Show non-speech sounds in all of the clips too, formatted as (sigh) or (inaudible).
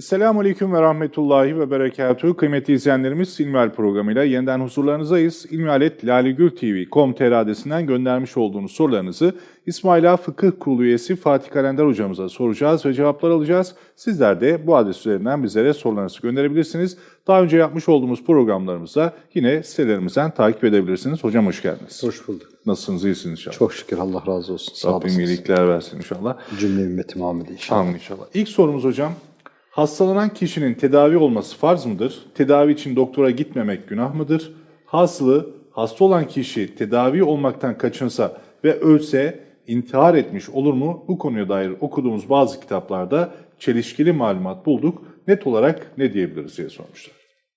Selamun Aleyküm ve Rahmetullahi ve Berekatuhu. Kıymetli izleyenlerimiz İlmihal programıyla yeniden huzurlarınızdayız. İlmihaletlalegültv.com.tr adresinden göndermiş olduğunuz sorularınızı İsmaila Fıkıh Kurulu üyesi Fatih Kalender hocamıza soracağız ve cevaplar alacağız. Sizler de bu adres üzerinden bizlere sorularınızı gönderebilirsiniz. Daha önce yapmış olduğumuz programlarımızda yine sitelerimizden takip edebilirsiniz. Hocam hoş geldiniz. Hoş bulduk. Nasılsınız? İyisiniz inşallah. Çok şükür Allah razı olsun. Sağ Rabbim olasınız. iyilikler versin inşallah. Cümle ümmeti Muhammed inşallah. Amin inşallah. İlk sorumuz hocam. Hastalanan kişinin tedavi olması farz mıdır? Tedavi için doktora gitmemek günah mıdır? Hasılı hasta olan kişi tedavi olmaktan kaçınsa ve ölse intihar etmiş olur mu? Bu konuya dair okuduğumuz bazı kitaplarda çelişkili malumat bulduk. Net olarak ne diyebiliriz diye sormuşlar.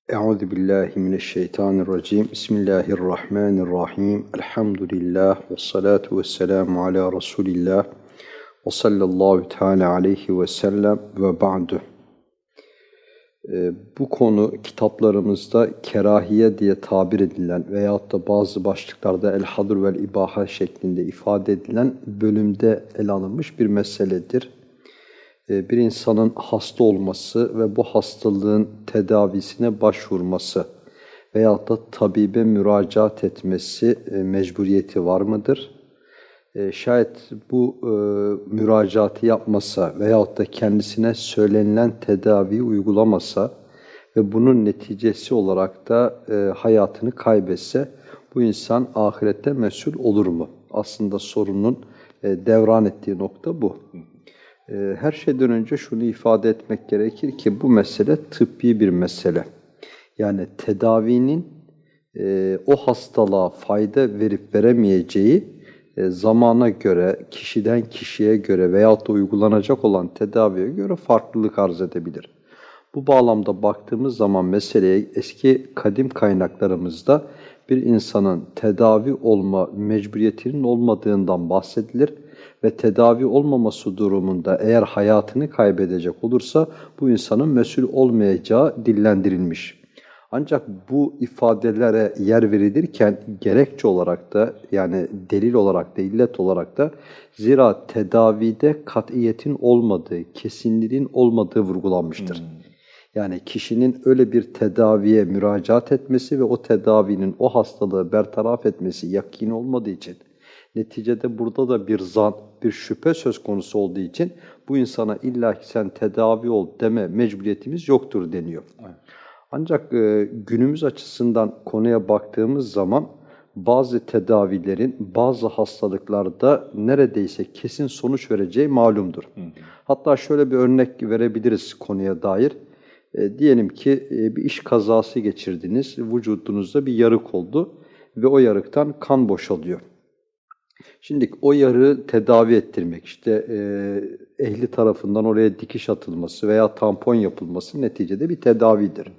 Euzu billahi mineşşeytanirracim. Bismillahirrahmanirrahim. Elhamdülillah ve salatu vesselamu ala Resulillah ve sallallahu teala aleyhi ve sellem ve ba'du. Ee, bu konu kitaplarımızda kerahiye diye tabir edilen veyahut da bazı başlıklarda el hadur vel ibaha şeklinde ifade edilen bölümde ele alınmış bir meseledir. Ee, Bir insanın hasta olması ve bu hastalığın tedavisine başvurması veyahut da tabibe müracaat etmesi e, mecburiyeti var mıdır? E, şayet bu e, müracaatı yapmasa veyahut da kendisine söylenilen tedaviyi uygulamasa ve bunun neticesi olarak da e, hayatını kaybetse bu insan ahirette mesul olur mu? Aslında sorunun e, devran ettiği nokta bu. E, her şeyden önce şunu ifade etmek gerekir ki bu mesele tıbbi bir mesele. Yani tedavinin e, o hastalığa fayda verip veremeyeceği e, zamana göre, kişiden kişiye göre veyahut da uygulanacak olan tedaviye göre farklılık arz edebilir. Bu bağlamda baktığımız zaman meseleye eski kadim kaynaklarımızda bir insanın tedavi olma mecburiyetinin olmadığından bahsedilir ve tedavi olmaması durumunda eğer hayatını kaybedecek olursa bu insanın mesul olmayacağı dillendirilmiş. Ancak bu ifadelere yer verilirken gerekçe olarak da yani delil olarak da illet olarak da zira tedavide katiyetin olmadığı, kesinliğin olmadığı vurgulanmıştır. Yani kişinin öyle bir tedaviye müracaat etmesi ve o tedavinin o hastalığı bertaraf etmesi yakin olmadığı için neticede burada da bir zan, bir şüphe söz konusu olduğu için bu insana illa ki sen tedavi ol deme mecburiyetimiz yoktur deniyor. Ancak e, günümüz açısından konuya baktığımız zaman bazı tedavilerin bazı hastalıklarda neredeyse kesin sonuç vereceği malumdur. Hatta şöyle bir örnek verebiliriz konuya dair. E, diyelim ki e, bir iş kazası geçirdiniz, vücudunuzda bir yarık oldu ve o yarıktan kan boşalıyor. Şimdi o yarığı tedavi ettirmek, işte e, ehli tarafından oraya dikiş atılması veya tampon yapılması neticede bir tedavidir.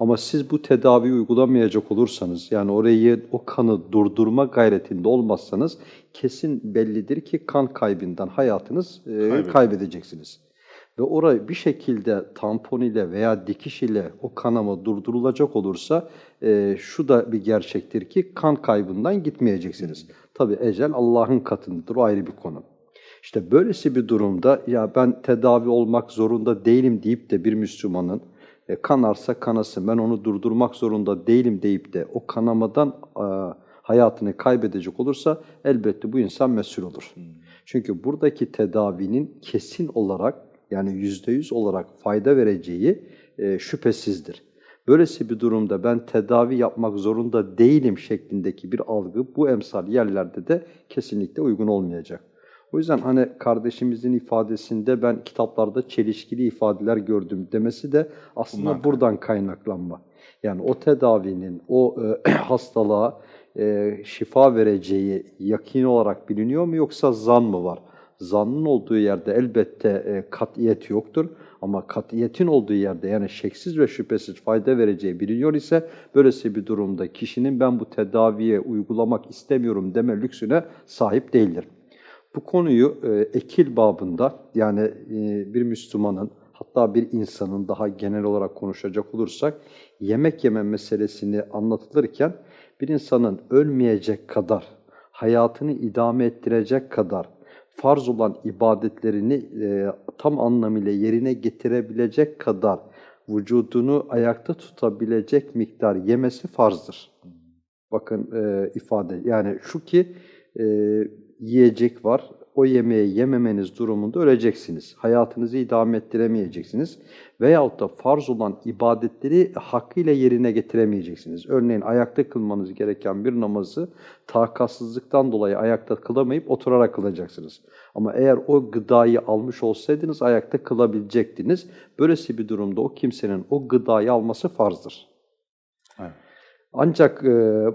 Ama siz bu tedaviyi uygulamayacak olursanız, yani orayı, o kanı durdurma gayretinde olmazsanız kesin bellidir ki kan kaybından hayatınız e, kaybedeceksiniz. Ve orayı bir şekilde tampon ile veya dikiş ile o kanama durdurulacak olursa e, şu da bir gerçektir ki kan kaybından gitmeyeceksiniz. Tabi ecel Allah'ın katındadır, o ayrı bir konu. İşte böylesi bir durumda ya ben tedavi olmak zorunda değilim deyip de bir Müslümanın e, kanarsa kanasın ben onu durdurmak zorunda değilim deyip de o kanamadan e, hayatını kaybedecek olursa elbette bu insan mesul olur. Çünkü buradaki tedavinin kesin olarak yani yüzde yüz olarak fayda vereceği e, şüphesizdir. Böylesi bir durumda ben tedavi yapmak zorunda değilim şeklindeki bir algı bu emsal yerlerde de kesinlikle uygun olmayacak. O yüzden hani kardeşimizin ifadesinde ben kitaplarda çelişkili ifadeler gördüm demesi de aslında Bunlar buradan kaynaklanma. Yani o tedavinin, o e, (clears throat) hastalığa e, şifa vereceği yakin olarak biliniyor mu yoksa zan mı var? Zannın olduğu yerde elbette e, katiyet yoktur. Ama katiyetin olduğu yerde yani şeksiz ve şüphesiz fayda vereceği biliniyor ise böylesi bir durumda kişinin ben bu tedaviye uygulamak istemiyorum deme lüksüne sahip değildir. Bu konuyu e, ekil babında yani e, bir Müslümanın hatta bir insanın daha genel olarak konuşacak olursak yemek yeme meselesini anlatılırken bir insanın ölmeyecek kadar, hayatını idame ettirecek kadar farz olan ibadetlerini e, tam anlamıyla yerine getirebilecek kadar vücudunu ayakta tutabilecek miktar yemesi farzdır. Bakın e, ifade yani şu ki e, yiyecek var, o yemeği yememeniz durumunda öleceksiniz. Hayatınızı idame ettiremeyeceksiniz. Veyahut da farz olan ibadetleri hakkıyla yerine getiremeyeceksiniz. Örneğin ayakta kılmanız gereken bir namazı takatsızlıktan dolayı ayakta kılamayıp oturarak kılacaksınız. Ama eğer o gıdayı almış olsaydınız ayakta kılabilecektiniz. Böylesi bir durumda o kimsenin o gıdayı alması farzdır. Ancak e,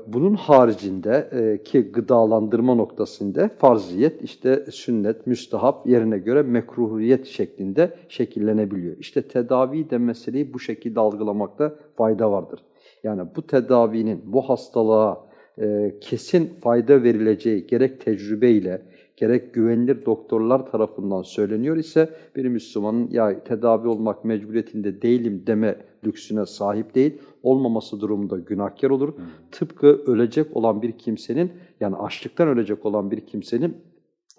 bunun haricinde e, ki gıdalandırma noktasında farziyet işte sünnet, müstahap yerine göre mekruhiyet şeklinde şekillenebiliyor. İşte tedavi de meseleyi bu şekilde algılamakta fayda vardır. Yani bu tedavinin bu hastalığa e, kesin fayda verileceği gerek tecrübeyle gerek güvenilir doktorlar tarafından söyleniyor ise bir Müslümanın ya tedavi olmak mecburiyetinde değilim deme lüksüne sahip değil. Olmaması durumunda günahkar olur. Hmm. Tıpkı ölecek olan bir kimsenin yani açlıktan ölecek olan bir kimsenin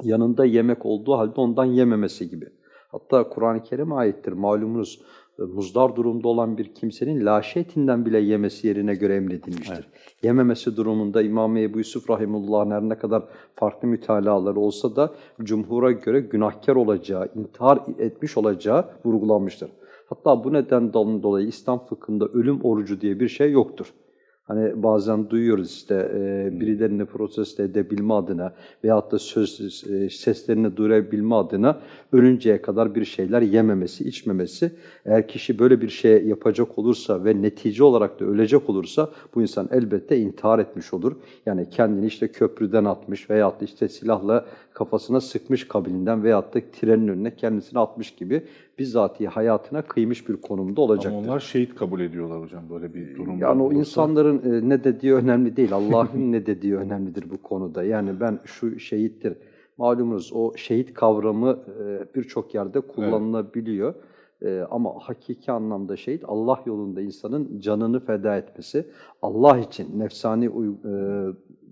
yanında yemek olduğu halde ondan yememesi gibi. Hatta Kur'an-ı Kerim ayettir malumunuz muzdar durumda olan bir kimsenin laşe etinden bile yemesi yerine göre emredilmiştir. Evet. Yememesi durumunda İmam Ebu Yusuf Rahimullah'ın her ne kadar farklı mütalaları olsa da cumhura göre günahkar olacağı, intihar etmiş olacağı vurgulanmıştır. Hatta bu nedenden dolayı İslam fıkhında ölüm orucu diye bir şey yoktur. Hani bazen duyuyoruz işte e, birilerini protesto edebilme adına veyahut da söz e, seslerini duyurabilme adına ölünceye kadar bir şeyler yememesi, içmemesi. Eğer kişi böyle bir şey yapacak olursa ve netice olarak da ölecek olursa bu insan elbette intihar etmiş olur. Yani kendini işte köprüden atmış veyahut da işte silahla kafasına sıkmış kabilinden veyahut da trenin önüne kendisini atmış gibi bizzatihi hayatına kıymış bir konumda olacaktır. Ama onlar şehit kabul ediyorlar hocam böyle bir durum. Yani o insanların e, ne dediği önemli değil. Allah'ın (laughs) ne dediği önemlidir bu konuda. Yani ben şu şehittir. Malumunuz o şehit kavramı e, birçok yerde kullanılabiliyor. Evet. Ama hakiki anlamda şehit Allah yolunda insanın canını feda etmesi, Allah için nefsani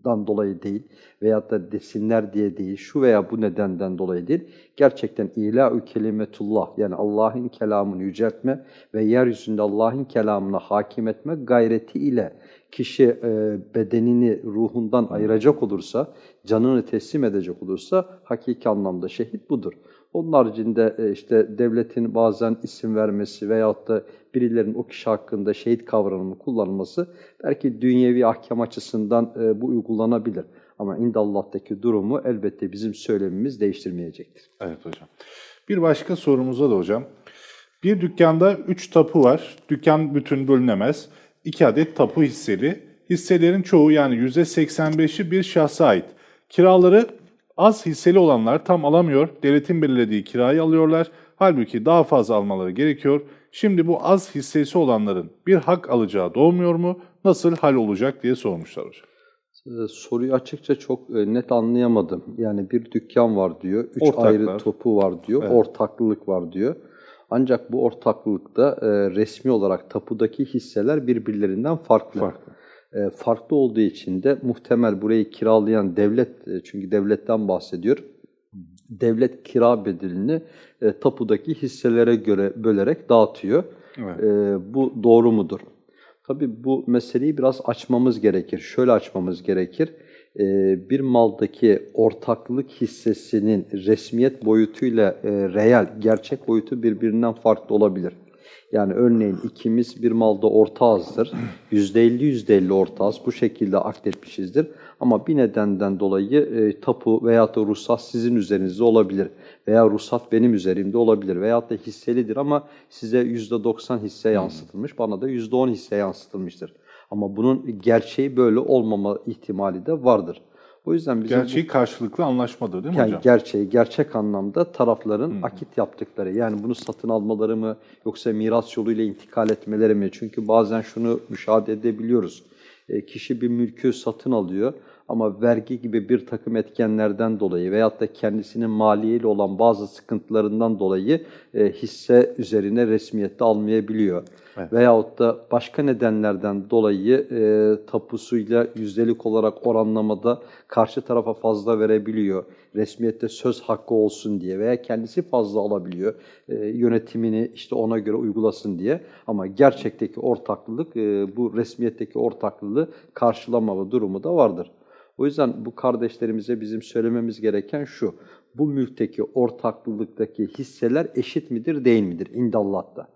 dan dolayı değil veyahut da desinler diye değil, şu veya bu nedenden dolayı değil, gerçekten ilâ-ü kelimetullah yani Allah'ın kelamını yüceltme ve yeryüzünde Allah'ın kelamına hakim etme gayreti ile kişi e, bedenini ruhundan ayıracak olursa, canını teslim edecek olursa hakiki anlamda şehit budur. Onun haricinde e, işte devletin bazen isim vermesi veyahut da birilerinin o kişi hakkında şehit kavramını kullanılması belki dünyevi ahkam açısından e, bu uygulanabilir. Ama indallah'taki durumu elbette bizim söylemimiz değiştirmeyecektir. Evet hocam. Bir başka sorumuza da hocam. Bir dükkanda üç tapu var. Dükkan bütün bölünemez. İki adet tapu hisseli. Hisselerin çoğu yani %85'i bir şahsa ait. Kiraları az hisseli olanlar tam alamıyor. Devletin belirlediği kirayı alıyorlar. Halbuki daha fazla almaları gerekiyor. Şimdi bu az hissesi olanların bir hak alacağı doğmuyor mu? Nasıl hal olacak diye sormuşlar hocam. Ee, soruyu açıkça çok e, net anlayamadım. Yani bir dükkan var diyor, üç Ortaklar. ayrı topu var diyor, evet. ortaklılık var diyor. Ancak bu ortaklılıkta e, resmi olarak tapudaki hisseler birbirlerinden farklı. Farklı. E, farklı olduğu için de muhtemel burayı kiralayan devlet, e, çünkü devletten bahsediyor, devlet kira bedelini e, tapudaki hisselere göre bölerek dağıtıyor. Evet. E, bu doğru mudur? Tabii bu meseleyi biraz açmamız gerekir. Şöyle açmamız gerekir. E, bir maldaki ortaklık hissesinin resmiyet boyutuyla e, reel, gerçek boyutu birbirinden farklı olabilir. Yani örneğin ikimiz bir malda ortağızdır. %50 %50 ortağız. Bu şekilde akletmişizdir. Ama bir nedenden dolayı e, tapu veya da ruhsat sizin üzerinizde olabilir. Veya ruhsat benim üzerimde olabilir. Veya da hisselidir ama size %90 hisse yansıtılmış, bana da %10 hisse yansıtılmıştır. Ama bunun gerçeği böyle olmama ihtimali de vardır. O yüzden bizim gerçeği bu, karşılıklı anlaşmadır değil mi yani hocam? Gerçeği, gerçek anlamda tarafların Hı. akit yaptıkları. Yani bunu satın almaları mı yoksa miras yoluyla intikal etmeleri mi? Çünkü bazen şunu müşahede edebiliyoruz. E, kişi bir mülkü satın alıyor Ama vergi gibi bir takım etkenlerden dolayı veyahut da kendisinin maliyeyle olan bazı sıkıntılarından dolayı e, hisse üzerine resmiyette almayabiliyor. Evet. Veyahut da başka nedenlerden dolayı e, tapusuyla yüzdelik olarak oranlamada karşı tarafa fazla verebiliyor. Resmiyette söz hakkı olsun diye veya kendisi fazla alabiliyor. E, yönetimini işte ona göre uygulasın diye. Ama gerçekteki ortaklılık e, bu resmiyetteki ortaklılığı karşılamama durumu da vardır. O yüzden bu kardeşlerimize bizim söylememiz gereken şu. Bu mülkteki ortaklılıktaki hisseler eşit midir değil midir indallah'ta?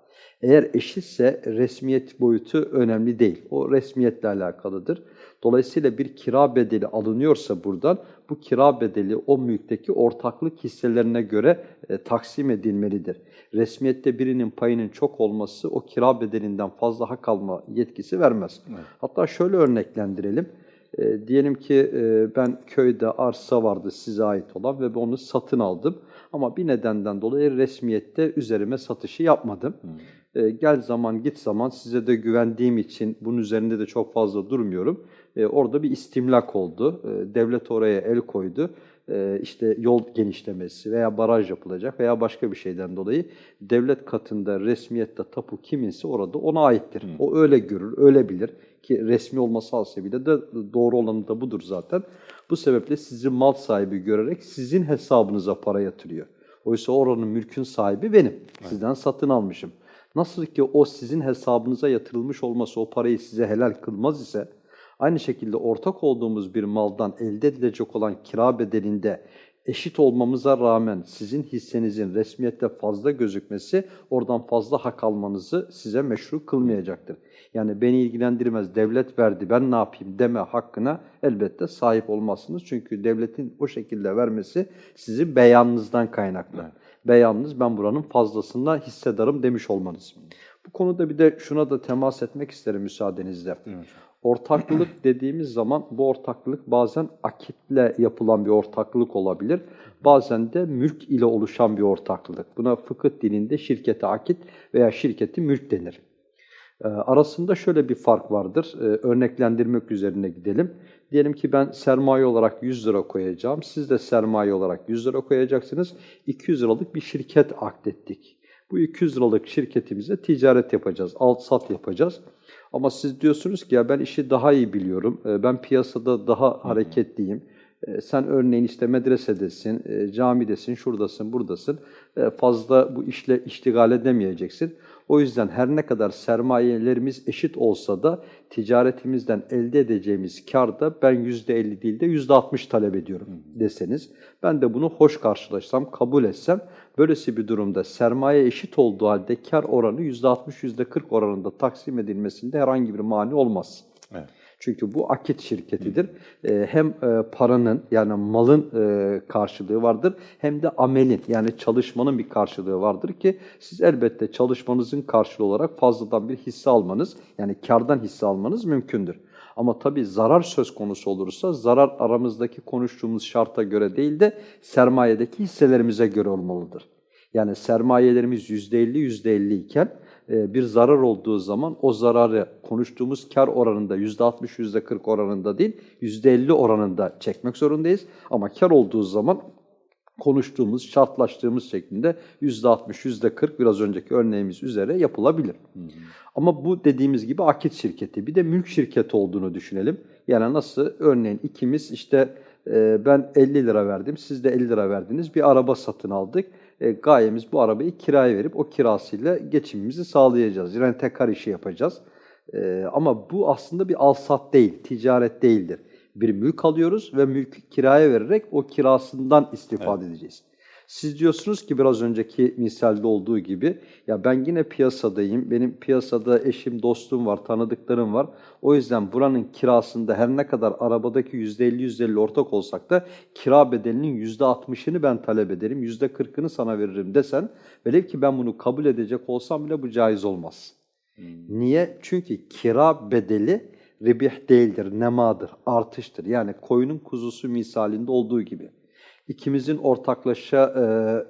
Eğer eşitse resmiyet boyutu önemli değil. O resmiyetle alakalıdır. Dolayısıyla bir kira bedeli alınıyorsa buradan bu kira bedeli o mülkteki ortaklık hisselerine göre e, taksim edilmelidir. Resmiyette birinin payının çok olması o kira bedelinden fazla hak alma yetkisi vermez. Evet. Hatta şöyle örneklendirelim. E, diyelim ki e, ben köyde arsa vardı size ait olan ve onu satın aldım. Ama bir nedenden dolayı resmiyette üzerime satışı yapmadım. E, gel zaman git zaman size de güvendiğim için bunun üzerinde de çok fazla durmuyorum. E, orada bir istimlak oldu. E, devlet oraya el koydu. E, işte yol genişlemesi veya baraj yapılacak veya başka bir şeyden dolayı devlet katında resmiyette tapu kiminse orada ona aittir. O öyle görür, öyle bilir ki resmi olması hasebiyle de doğru olanı da budur zaten. Bu sebeple sizi mal sahibi görerek sizin hesabınıza para yatırıyor. Oysa oranın mülkün sahibi benim. Sizden satın almışım. Nasıl ki o sizin hesabınıza yatırılmış olması o parayı size helal kılmaz ise, aynı şekilde ortak olduğumuz bir maldan elde edilecek olan kira bedelinde eşit olmamıza rağmen sizin hissenizin resmiyette fazla gözükmesi oradan fazla hak almanızı size meşru kılmayacaktır. Yani beni ilgilendirmez, devlet verdi ben ne yapayım deme hakkına elbette sahip olmazsınız. Çünkü devletin o şekilde vermesi sizin beyanınızdan kaynaklı. Beyanınız ben buranın fazlasından hissedarım demiş olmanız. Bu konuda bir de şuna da temas etmek isterim müsaadenizle. Ortaklılık (clears throat) dediğimiz zaman bu ortaklılık bazen akitle yapılan bir ortaklılık olabilir. Bazen de mülk ile oluşan bir ortaklılık. Buna fıkıh dilinde şirkete akit veya şirketi mülk denir. E, arasında şöyle bir fark vardır. E, örneklendirmek üzerine gidelim. Diyelim ki ben sermaye olarak 100 lira koyacağım. Siz de sermaye olarak 100 lira koyacaksınız. 200 liralık bir şirket akdettik. Bu 200 liralık şirketimize ticaret yapacağız, alt sat yapacağız. Ama siz diyorsunuz ki ya ben işi daha iyi biliyorum, e, ben piyasada daha hareketliyim. E, Sen örneğin işte medresedesin, e, camidesin, şuradasın, buradasın. Fazla bu işle iştigal edemeyeceksin. O yüzden her ne kadar sermayelerimiz eşit olsa da ticaretimizden elde edeceğimiz karda ben %50 değil de %60 talep ediyorum deseniz, ben de bunu hoş karşılaşsam, kabul etsem, böylesi bir durumda sermaye eşit olduğu halde kar oranı %60, %40 oranında taksim edilmesinde herhangi bir mani olmaz. Evet. Çünkü bu akit şirketidir. Ee, hem e, paranın yani malın e, karşılığı vardır hem de amelin yani çalışmanın bir karşılığı vardır ki siz elbette çalışmanızın karşılığı olarak fazladan bir hisse almanız yani kardan hisse almanız mümkündür. Ama tabii zarar söz konusu olursa zarar aramızdaki konuştuğumuz şarta göre değil de sermayedeki hisselerimize göre olmalıdır. Yani sermayelerimiz %50 %50 iken e, bir zarar olduğu zaman o zararı konuştuğumuz kar oranında %60, %40 oranında değil, %50 oranında çekmek zorundayız. Ama kar olduğu zaman konuştuğumuz, şartlaştığımız şeklinde %60, %40 biraz önceki örneğimiz üzere yapılabilir. Ama bu dediğimiz gibi akit şirketi, bir de mülk şirketi olduğunu düşünelim. Yani nasıl? Örneğin ikimiz işte e, ben 50 lira verdim, siz de 50 lira verdiniz, bir araba satın aldık. E, gayemiz bu arabayı kiraya verip o kirasıyla geçimimizi sağlayacağız. Rentekar işi yapacağız. E, ama bu aslında bir alsat değil, ticaret değildir. Bir mülk alıyoruz ve mülkü kiraya vererek o kirasından istifade edeceğiz. Siz diyorsunuz ki biraz önceki misalde olduğu gibi ya ben yine piyasadayım, benim piyasada eşim, dostum var, tanıdıklarım var. O yüzden buranın kirasında her ne kadar arabadaki %50-%50 ortak olsak da kira bedelinin %60'ını ben talep ederim, %40'ını sana veririm desen velev ki ben bunu kabul edecek olsam bile bu caiz olmaz. Niye? Çünkü kira bedeli ribih değildir, nemadır, artıştır. Yani koyunun kuzusu misalinde olduğu gibi. İkimizin ortaklaşa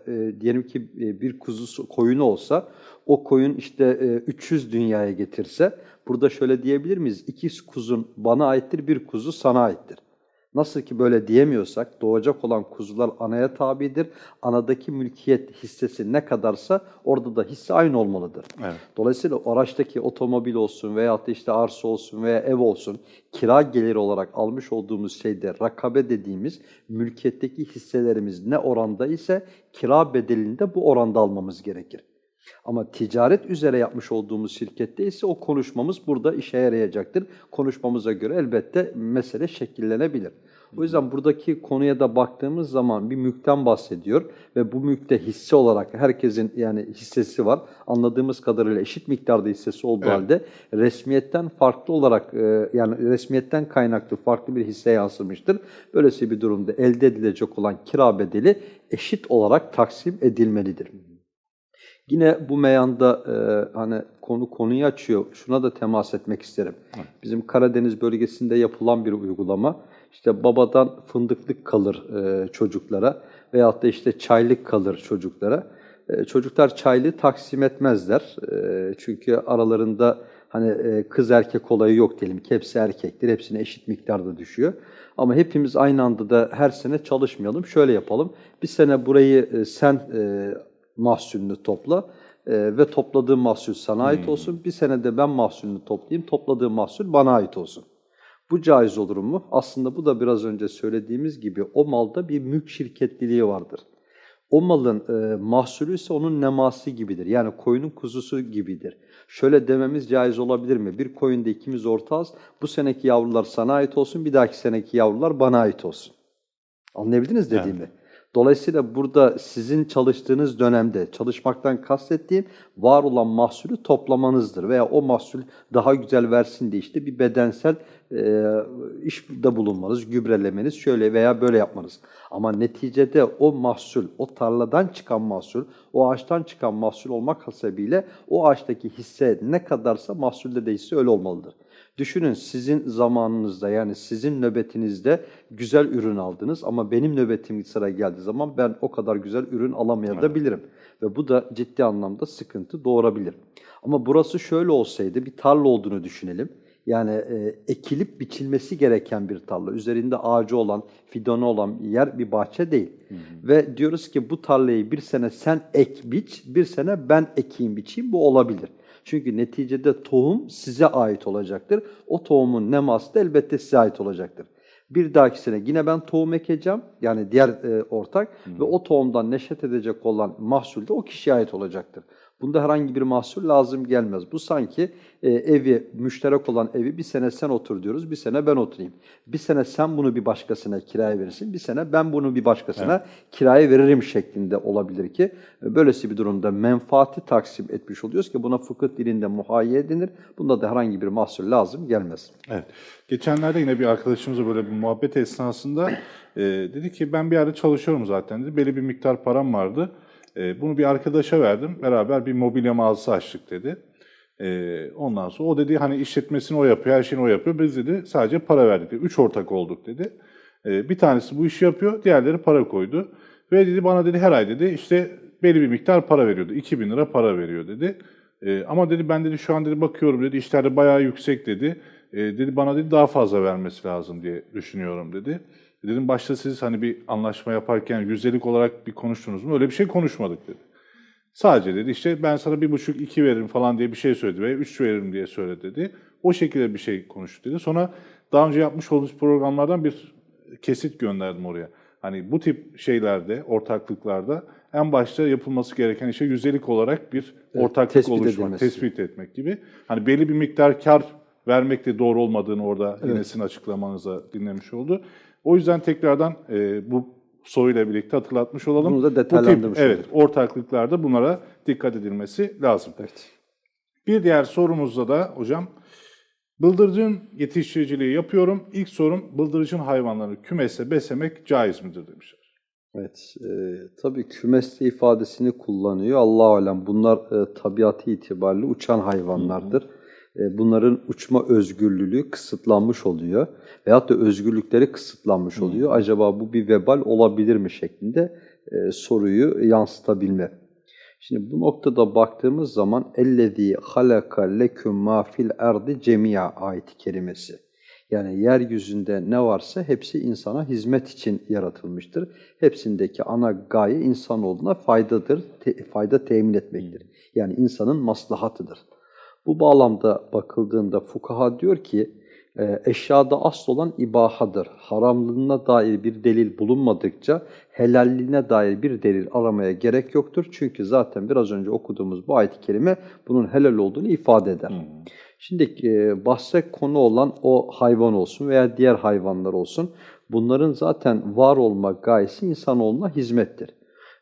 e, e, diyelim ki e, bir kuzusu koyunu olsa o koyun işte e, 300 dünyaya getirse burada şöyle diyebilir miyiz? İki kuzun bana aittir, bir kuzu sana aittir. Nasıl ki böyle diyemiyorsak doğacak olan kuzular anaya tabidir. Anadaki mülkiyet hissesi ne kadarsa orada da hisse aynı olmalıdır. Evet. Dolayısıyla araçtaki otomobil olsun da işte arsa olsun veya ev olsun kira geliri olarak almış olduğumuz şeyde rakabe dediğimiz mülkiyetteki hisselerimiz ne oranda ise kira bedelinde bu oranda almamız gerekir. Ama ticaret üzere yapmış olduğumuz şirkette ise o konuşmamız burada işe yarayacaktır. Konuşmamıza göre elbette mesele şekillenebilir. O yüzden buradaki konuya da baktığımız zaman bir mülkten bahsediyor ve bu mülkte hisse olarak herkesin yani hissesi var. Anladığımız kadarıyla eşit miktarda hissesi olduğu Evet. halde resmiyetten farklı olarak e, yani resmiyetten kaynaklı farklı bir hisse yansımıştır. Böylesi bir durumda elde edilecek olan kira bedeli eşit olarak taksim edilmelidir. Yine bu meyanda e, hani konu konuyu açıyor. Şuna da temas etmek isterim. Bizim Karadeniz bölgesinde yapılan bir uygulama. İşte babadan fındıklık kalır e, çocuklara veyahut da işte çaylık kalır çocuklara. E, çocuklar çaylığı taksim etmezler. E, çünkü aralarında hani e, kız erkek olayı yok diyelim ki hepsi erkektir. Hepsine eşit miktarda düşüyor. Ama hepimiz aynı anda da her sene çalışmayalım. Şöyle yapalım. Bir sene burayı e, sen e, mahsulünü topla e, ve topladığın mahsul sana ait olsun. Bir senede ben mahsulünü toplayayım, topladığım mahsul bana ait olsun. Bu caiz olur mu? Aslında bu da biraz önce söylediğimiz gibi o malda bir mülk şirketliliği vardır. O malın e, mahsulü ise onun neması gibidir. Yani koyunun kuzusu gibidir. Şöyle dememiz caiz olabilir mi? Bir koyunda ikimiz ortağız. Bu seneki yavrular sana ait olsun, bir dahaki seneki yavrular bana ait olsun. Anlayabildiniz dediğimi? Dolayısıyla burada sizin çalıştığınız dönemde çalışmaktan kastettiğim var olan mahsulü toplamanızdır veya o mahsul daha güzel versin diye işte bir bedensel e, işde bulunmanız, gübrelemeniz şöyle veya böyle yapmanız. Ama neticede o mahsul, o tarladan çıkan mahsul, o ağaçtan çıkan mahsul olmak hasebiyle o ağaçtaki hisse ne kadarsa mahsulde de hisse öyle olmalıdır. Düşünün sizin zamanınızda yani sizin nöbetinizde güzel ürün aldınız ama benim nöbetim sıra geldiği zaman ben o kadar güzel ürün alamayabilirim. Ve bu da ciddi anlamda sıkıntı doğurabilir. Ama burası şöyle olsaydı bir tarla olduğunu düşünelim. Yani e, ekilip biçilmesi gereken bir tarla. Üzerinde ağacı olan, fidonu olan yer bir bahçe değil. Ve diyoruz ki bu tarlayı bir sene sen ek biç, bir sene ben ekeyim biçeyim bu olabilir. Çünkü neticede tohum size ait olacaktır. O tohumun neması da elbette size ait olacaktır. Bir dahaki sene yine ben tohum ekeceğim, yani diğer e, ortak ve o tohumdan neşet edecek olan mahsul de o kişiye ait olacaktır. Bunda herhangi bir mahsul lazım gelmez. Bu sanki e, evi, müşterek olan evi bir sene sen otur diyoruz, bir sene ben oturayım. Bir sene sen bunu bir başkasına kiraya verirsin, bir sene ben bunu bir başkasına kiraya veririm şeklinde olabilir ki böylesi bir durumda menfaati taksim etmiş oluyoruz ki buna fıkıh dilinde muhayye denir. Bunda da herhangi bir mahsul lazım gelmez. Evet. Geçenlerde yine bir arkadaşımızla böyle bir muhabbet esnasında e, dedi ki ben bir yerde çalışıyorum zaten dedi. Belli bir miktar param vardı. E, bunu bir arkadaşa verdim. Beraber bir mobilya mağazası açtık dedi. E, ondan sonra o dedi hani işletmesini o yapıyor, her şeyini o yapıyor. Biz dedi sadece para verdik. dedi. Üç ortak olduk dedi. E, bir tanesi bu işi yapıyor, diğerleri para koydu. Ve dedi bana dedi her ay dedi işte belli bir miktar para veriyordu. 2000 lira para veriyor dedi. Ama dedi ben dedi şu an dedi bakıyorum dedi işler de bayağı yüksek dedi. Dedi bana dedi daha fazla vermesi lazım diye düşünüyorum dedi. Dedim başta siz hani bir anlaşma yaparken yüzdelik olarak bir konuştunuz mu? Öyle bir şey konuşmadık dedi. Sadece dedi işte ben sana bir buçuk iki veririm falan diye bir şey söyledi ve üç veririm diye söyledi dedi. O şekilde bir şey konuştuk dedi. Sonra daha önce yapmış olduğumuz programlardan bir kesit gönderdim oraya. Hani bu tip şeylerde, ortaklıklarda en başta yapılması gereken işte yüzdelik olarak bir Evet, ortaklık tespit oluşturmak, edilmesi. tespit etmek gibi. Hani belli bir miktar kar vermek de doğru olmadığını orada yine sizin açıklamanıza dinlemiş oldu. O yüzden tekrardan e, bu soruyla birlikte hatırlatmış olalım. Bunu da Bu detaylandırmış tip, evet, ortaklıklarda bunlara dikkat edilmesi lazım. Evet. Bir diğer sorumuzda da hocam, bıldırcın yetiştiriciliği yapıyorum. İlk sorum, bıldırcın hayvanlarını kümese beslemek caiz midir demişler. Evet, e, tabii kümeste ifadesini kullanıyor. Allah alem bunlar e, tabiatı itibariyle uçan hayvanlardır. E, bunların uçma özgürlüğü kısıtlanmış oluyor. Veyahut da özgürlükleri kısıtlanmış oluyor. Acaba bu bir vebal olabilir mi şeklinde e, soruyu yansıtabilme. Şimdi bu noktada baktığımız zaman اَلَّذ۪ي خَلَقَ لَكُمْ مَا فِي الْاَرْضِ cemia ayeti kerimesi. Yani yeryüzünde ne varsa hepsi insana hizmet için yaratılmıştır. Hepsindeki ana gaye insanoğluna faydadır, te, fayda temin etmektir. Yani insanın maslahatıdır. Bu bağlamda bakıldığında fukaha diyor ki, e, eşyada asıl olan ibahadır. Haramlığına dair bir delil bulunmadıkça helalliğine dair bir delil aramaya gerek yoktur. Çünkü zaten biraz önce okuduğumuz bu ayet-i kerime bunun helal olduğunu ifade eder. Hmm. Şimdi e, bahse konu olan o hayvan olsun veya diğer hayvanlar olsun bunların zaten var olma gayesi insanoğluna hizmettir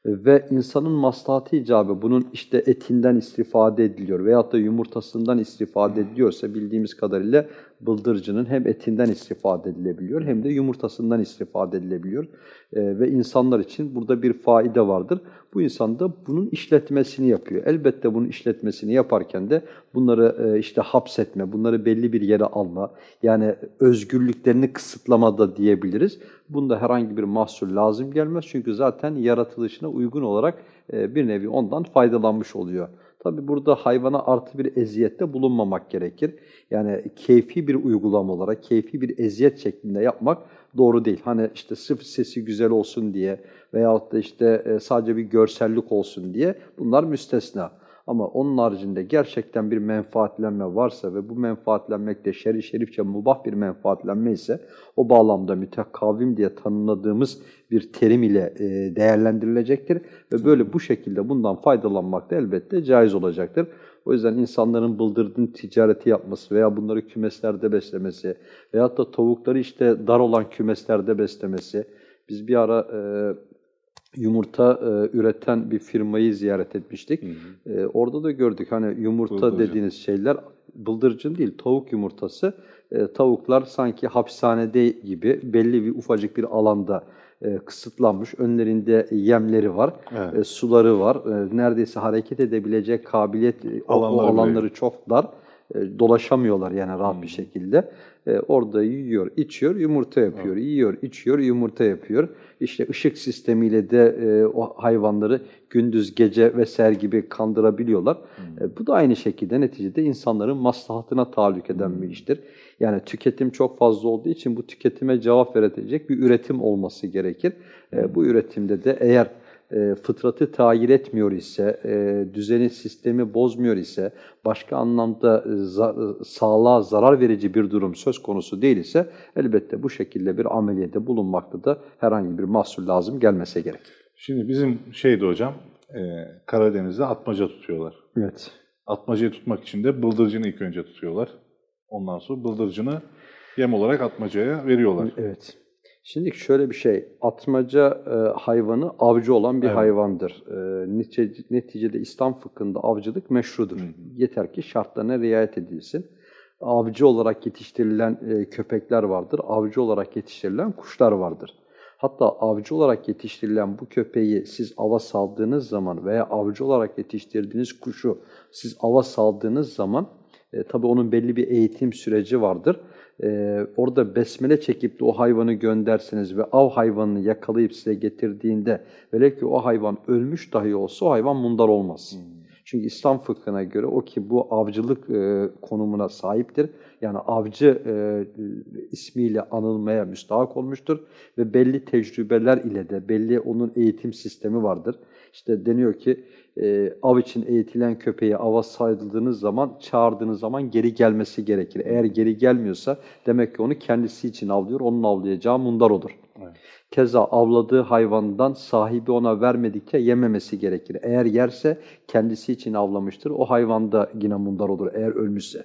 ve insanın maslahatı icabı bunun işte etinden istifade ediliyor veyahut da yumurtasından istifade ediliyorsa bildiğimiz kadarıyla bıldırcının hem etinden istifade edilebiliyor hem de yumurtasından istifade edilebiliyor. E, ve insanlar için burada bir faide vardır. Bu insan da bunun işletmesini yapıyor. Elbette bunun işletmesini yaparken de bunları e, işte hapsetme, bunları belli bir yere alma, yani özgürlüklerini kısıtlama da diyebiliriz. Bunda herhangi bir mahsur lazım gelmez çünkü zaten yaratılışına uygun olarak e, bir nevi ondan faydalanmış oluyor. Tabi burada hayvana artı bir eziyette bulunmamak gerekir. Yani keyfi bir uygulama olarak, keyfi bir eziyet şeklinde yapmak doğru değil. Hani işte sırf sesi güzel olsun diye veyahut da işte e, sadece bir görsellik olsun diye bunlar müstesna. Ama onun haricinde gerçekten bir menfaatlenme varsa ve bu menfaatlenmek de şer'i şerifçe mubah bir menfaatlenme ise o bağlamda mütekavvim diye tanımladığımız bir terim ile e, değerlendirilecektir. Ve böyle bu şekilde bundan faydalanmak da elbette caiz olacaktır. O yüzden insanların bıldırdığın ticareti yapması veya bunları kümeslerde beslemesi veyahut da tavukları işte dar olan kümeslerde beslemesi. Biz bir ara e, yumurta e, üreten bir firmayı ziyaret etmiştik. Hı hı. E, orada da gördük hani yumurta Bıldırcın. dediğiniz şeyler bıldırcın değil tavuk yumurtası. E, tavuklar sanki hapishanede gibi belli bir ufacık bir alanda e, kısıtlanmış. Önlerinde yemleri var, evet. e, suları var. E, neredeyse hareket edebilecek kabiliyet Alanlar o, alanları bile. çok dar. E, dolaşamıyorlar yani rahat hmm. bir şekilde. E, orada yiyor, içiyor, yumurta yapıyor. Evet. Yiyor, içiyor, yumurta yapıyor. İşte ışık sistemiyle de e, o hayvanları gündüz, gece vesaire gibi kandırabiliyorlar. Hmm. E, bu da aynı şekilde neticede insanların maslahatına tahallük eden hmm. bir iştir. Yani tüketim çok fazla olduğu için bu tüketime cevap verecek bir üretim olması gerekir. E, bu üretimde de eğer e, fıtratı tayir etmiyor ise, e, düzeni, sistemi bozmuyor ise, başka anlamda e, za, sağlığa zarar verici bir durum söz konusu değil ise elbette bu şekilde bir ameliyede bulunmakta da herhangi bir mahsul lazım gelmese gerek. Şimdi bizim şeydi hocam, e, Karadeniz'de atmaca tutuyorlar. Evet. Atmacayı tutmak için de bıldırcını ilk önce tutuyorlar. Ondan sonra bıldırcını yem olarak atmacaya veriyorlar. Evet. Şimdi şöyle bir şey, atmaca e, hayvanı avcı olan bir evet. hayvandır. E, neticede, neticede İslam fıkhında avcılık meşrudur. Hı hı. Yeter ki şartlarına riayet edilsin. Avcı olarak yetiştirilen e, köpekler vardır, avcı olarak yetiştirilen kuşlar vardır. Hatta avcı olarak yetiştirilen bu köpeği siz ava saldığınız zaman veya avcı olarak yetiştirdiğiniz kuşu siz ava saldığınız zaman e, tabii onun belli bir eğitim süreci vardır e, orada besmele çekip de o hayvanı gönderseniz ve av hayvanını yakalayıp size getirdiğinde velev ki o hayvan ölmüş dahi olsa o hayvan mundar olmaz. Hmm. Çünkü İslam fıkhına göre o ki bu avcılık e, konumuna sahiptir. Yani avcı e, ismiyle anılmaya müstahak olmuştur ve belli tecrübeler ile de belli onun eğitim sistemi vardır. İşte deniyor ki e, av için eğitilen köpeği ava saydığınız zaman, çağırdığınız zaman geri gelmesi gerekir. Eğer geri gelmiyorsa demek ki onu kendisi için avlıyor, onun avlayacağı mundar olur. Evet. Keza avladığı hayvandan sahibi ona vermedikçe yememesi gerekir. Eğer yerse kendisi için avlamıştır, o hayvan da yine mundar olur eğer ölmüşse.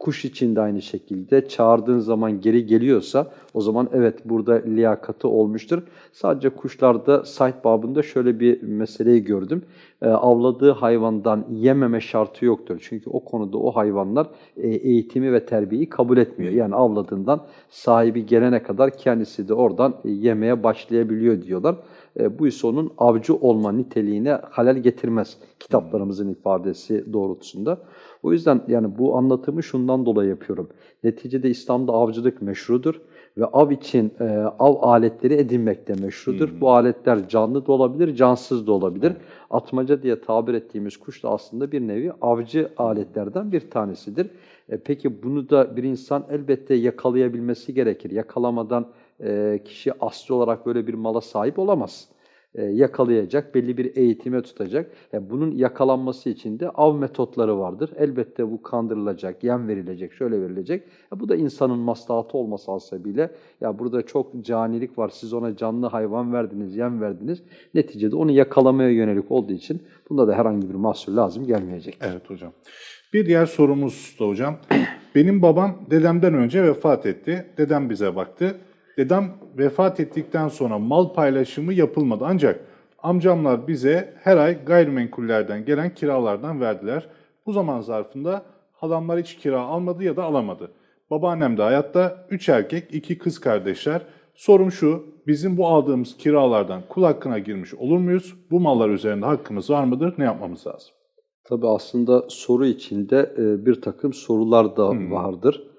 Kuş için de aynı şekilde çağırdığın zaman geri geliyorsa o zaman evet burada liyakatı olmuştur. Sadece kuşlarda sayt babında şöyle bir meseleyi gördüm. E, avladığı hayvandan yememe şartı yoktur. Çünkü o konuda o hayvanlar e, eğitimi ve terbiyeyi kabul etmiyor. Yani avladığından sahibi gelene kadar kendisi de oradan e, yemeye başlayabiliyor diyorlar. E, bu ise onun avcı olma niteliğine halel getirmez kitaplarımızın ifadesi doğrultusunda. O yüzden yani bu anlatımı şundan dolayı yapıyorum. Neticede İslam'da avcılık meşrudur ve av için e, av aletleri edinmekte meşrudur. Hı hı. Bu aletler canlı da olabilir, cansız da olabilir. Atmaca diye tabir ettiğimiz kuş da aslında bir nevi avcı aletlerden bir tanesidir. E, peki bunu da bir insan elbette yakalayabilmesi gerekir. Yakalamadan e, kişi asli olarak böyle bir mala sahip olamaz. E, yakalayacak, belli bir eğitime tutacak. E, bunun yakalanması için de av metotları vardır. Elbette bu kandırılacak, yem verilecek, şöyle verilecek. E, bu da insanın maslahatı olması hasebiyle ya burada çok canilik var, siz ona canlı hayvan verdiniz, yem verdiniz. Neticede onu yakalamaya yönelik olduğu için bunda da herhangi bir mahsur lazım gelmeyecek. Evet hocam. Bir diğer sorumuz da hocam. (clears throat) Benim babam dedemden önce vefat etti. Dedem bize baktı. Dedem vefat ettikten sonra mal paylaşımı yapılmadı. Ancak amcamlar bize her ay gayrimenkullerden gelen kiralardan verdiler. Bu zaman zarfında halamlar hiç kira almadı ya da alamadı. Babaannem de hayatta 3 erkek, 2 kız kardeşler. Sorum şu, bizim bu aldığımız kiralardan kul hakkına girmiş olur muyuz? Bu mallar üzerinde hakkımız var mıdır? Ne yapmamız lazım? Tabii aslında soru içinde bir takım sorular da vardır.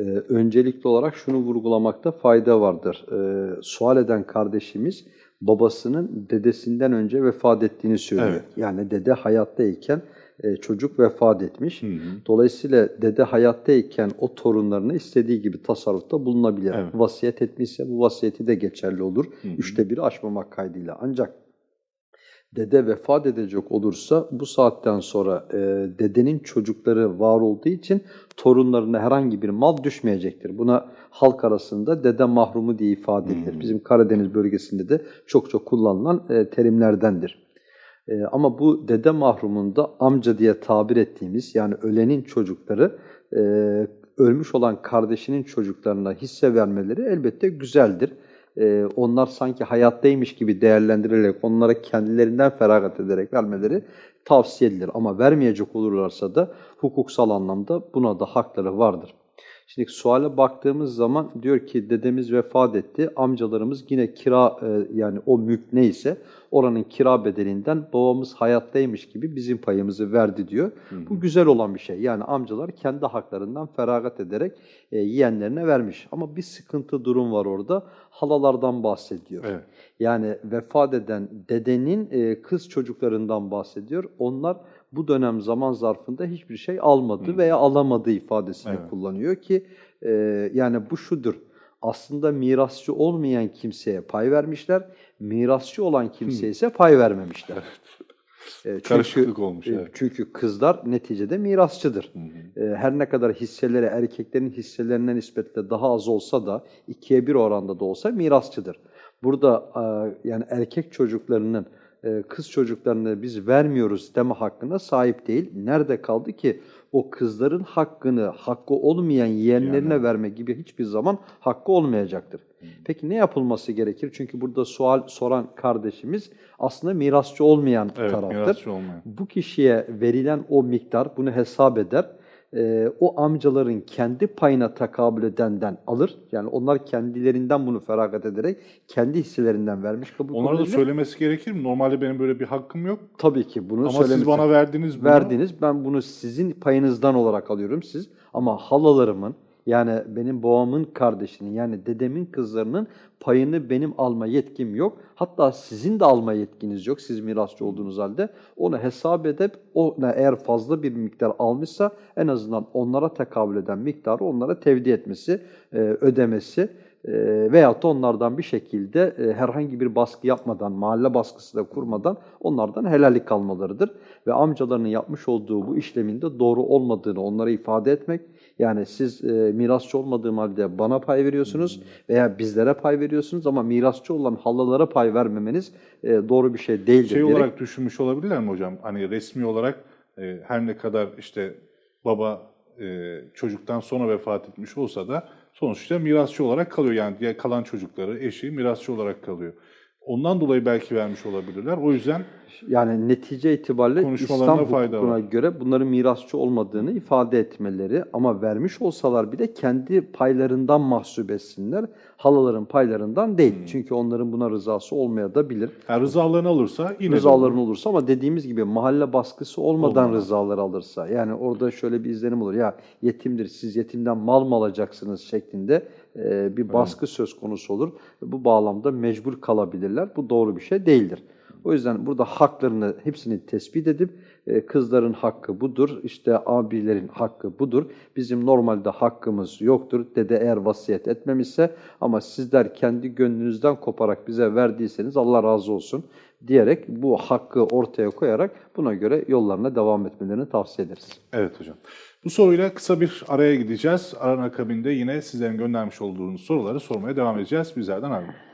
E, öncelikli olarak şunu vurgulamakta fayda vardır. E, sual eden kardeşimiz babasının dedesinden önce vefat ettiğini söylüyor. Evet. Yani dede hayattayken e, çocuk vefat etmiş. Hı hı. Dolayısıyla dede hayattayken o torunlarına istediği gibi tasarrufta bulunabilir. Evet. Vasiyet etmişse bu vasiyeti de geçerli olur. Hı hı. Üçte biri aşmamak kaydıyla. Ancak dede vefat edecek olursa bu saatten sonra e, dedenin çocukları var olduğu için torunlarına herhangi bir mal düşmeyecektir. Buna halk arasında dede mahrumu diye ifade edilir. Hmm. Bizim Karadeniz bölgesinde de çok çok kullanılan e, terimlerdendir. E, ama bu dede mahrumunda amca diye tabir ettiğimiz yani ölenin çocukları e, ölmüş olan kardeşinin çocuklarına hisse vermeleri elbette güzeldir. E, onlar sanki hayattaymış gibi değerlendirilerek onlara kendilerinden feragat ederek vermeleri tavsiye edilir. Ama vermeyecek olurlarsa da hukuksal anlamda buna da hakları vardır. Şimdi suale baktığımız zaman diyor ki dedemiz vefat etti, amcalarımız yine kira e, yani o mülk neyse oranın kira bedelinden babamız hayattaymış gibi bizim payımızı verdi diyor. Bu güzel olan bir şey. Yani amcalar kendi haklarından feragat ederek e, yeğenlerine vermiş. Ama bir sıkıntı durum var orada. Halalardan bahsediyor. Evet. Yani vefat eden dedenin e, kız çocuklarından bahsediyor. Onlar bu dönem zaman zarfında hiçbir şey almadı Hı. veya alamadı ifadesini Evet. kullanıyor ki e, yani bu şudur. Aslında mirasçı olmayan kimseye pay vermişler, mirasçı olan kimseye ise pay vermemişler. (laughs) E, çünkü- Karışıklık olmuş. e, Evet. Çünkü kızlar neticede mirasçıdır. Hı hı. E, her ne kadar hisseleri erkeklerin hisselerine nispetle daha az olsa da ikiye bir oranda da olsa mirasçıdır. Burada yani erkek çocuklarının kız çocuklarını biz vermiyoruz deme hakkına sahip değil. Nerede kaldı ki o kızların hakkını hakkı olmayan yeğenlerine Yani. verme gibi hiçbir zaman hakkı olmayacaktır. Peki ne yapılması gerekir? Çünkü burada sual soran kardeşimiz aslında mirasçı olmayan Evet, taraftır. mirasçı olmayan. Bu kişiye verilen o miktar bunu hesap eder. Ee, o amcaların kendi payına takabül edenden alır. Yani onlar kendilerinden bunu feragat ederek kendi hisselerinden vermiş kabul Onlara da söylemesi gerekir mi? Normalde benim böyle bir hakkım yok. Tabii ki bunu Ama söylemesi. siz bana verdiniz bunu. verdiniz. Ben bunu sizin payınızdan olarak alıyorum siz. Ama halalarımın yani benim babamın kardeşinin yani dedemin kızlarının payını benim alma yetkim yok. Hatta sizin de alma yetkiniz yok. Siz mirasçı olduğunuz halde onu hesap edip ona eğer fazla bir miktar almışsa en azından onlara tekabül eden miktarı onlara tevdi etmesi, e, ödemesi e, veyahut da onlardan bir şekilde e, herhangi bir baskı yapmadan, mahalle baskısı da kurmadan onlardan helallik kalmalarıdır. Ve amcalarının yapmış olduğu bu işlemin de doğru olmadığını onlara ifade etmek, yani siz e, mirasçı olmadığım halde bana pay veriyorsunuz veya bizlere pay veriyorsunuz ama mirasçı olan halalara pay vermemeniz e, doğru bir şey değildir Şey diyerek olarak düşünmüş olabilirler mi hocam? Hani resmi olarak e, her ne kadar işte baba e, çocuktan sonra vefat etmiş olsa da sonuçta mirasçı olarak kalıyor. Yani diğer kalan çocukları, eşi mirasçı olarak kalıyor. Ondan dolayı belki vermiş olabilirler. O yüzden Yani netice itibariyle İslam hukukuna göre bunların mirasçı olmadığını ifade etmeleri ama vermiş olsalar bile kendi paylarından mahsup etsinler. Halaların paylarından değil. Hmm. Çünkü onların buna rızası olmaya da bilir. Yani rızalarını alırsa yine Rızaların olur. olursa ama dediğimiz gibi mahalle baskısı olmadan Olmadan. rızaları alırsa yani orada şöyle bir izlenim olur. Ya yetimdir siz yetimden mal mı alacaksınız şeklinde bir baskı söz konusu olur. Bu bağlamda mecbur kalabilirler. Bu doğru bir şey değildir. O yüzden burada haklarını hepsini tespit edip e, kızların hakkı budur, işte abilerin hakkı budur. Bizim normalde hakkımız yoktur. Dede eğer vasiyet etmemişse ama sizler kendi gönlünüzden koparak bize verdiyseniz Allah razı olsun diyerek bu hakkı ortaya koyarak buna göre yollarına devam etmelerini tavsiye ederiz. Evet hocam. Bu soruyla kısa bir araya gideceğiz. Aranın akabinde yine sizlerin göndermiş olduğunuz soruları sormaya devam edeceğiz. Bizlerden ayrılın.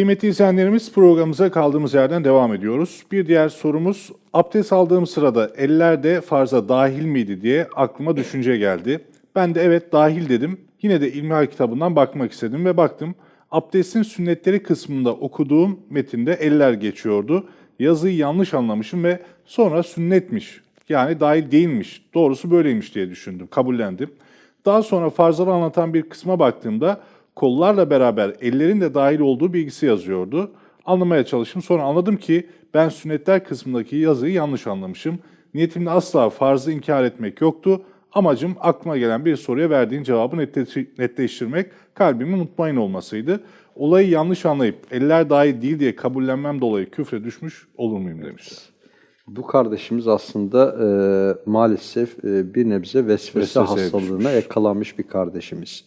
Kıymetli izleyenlerimiz programımıza kaldığımız yerden devam ediyoruz. Bir diğer sorumuz, abdest aldığım sırada eller de farza dahil miydi diye aklıma düşünce geldi. Ben de evet dahil dedim. Yine de İlmihal kitabından bakmak istedim ve baktım. Abdestin sünnetleri kısmında okuduğum metinde eller geçiyordu. Yazıyı yanlış anlamışım ve sonra sünnetmiş. Yani dahil değilmiş. Doğrusu böyleymiş diye düşündüm, kabullendim. Daha sonra farzları anlatan bir kısma baktığımda kollarla beraber ellerin de dahil olduğu bilgisi yazıyordu. Anlamaya çalıştım. Sonra anladım ki ben sünnetler kısmındaki yazıyı yanlış anlamışım. Niyetimde asla farzı inkar etmek yoktu. Amacım aklıma gelen bir soruya verdiğin cevabı netleştirmek, kalbimin mutmain olmasıydı. Olayı yanlış anlayıp eller dahil değil diye kabullenmem dolayı küfre düşmüş olur muyum demiş. Bu kardeşimiz aslında e, maalesef e, bir nebze vesvese Vesveseye hastalığına yakalanmış bir kardeşimiz.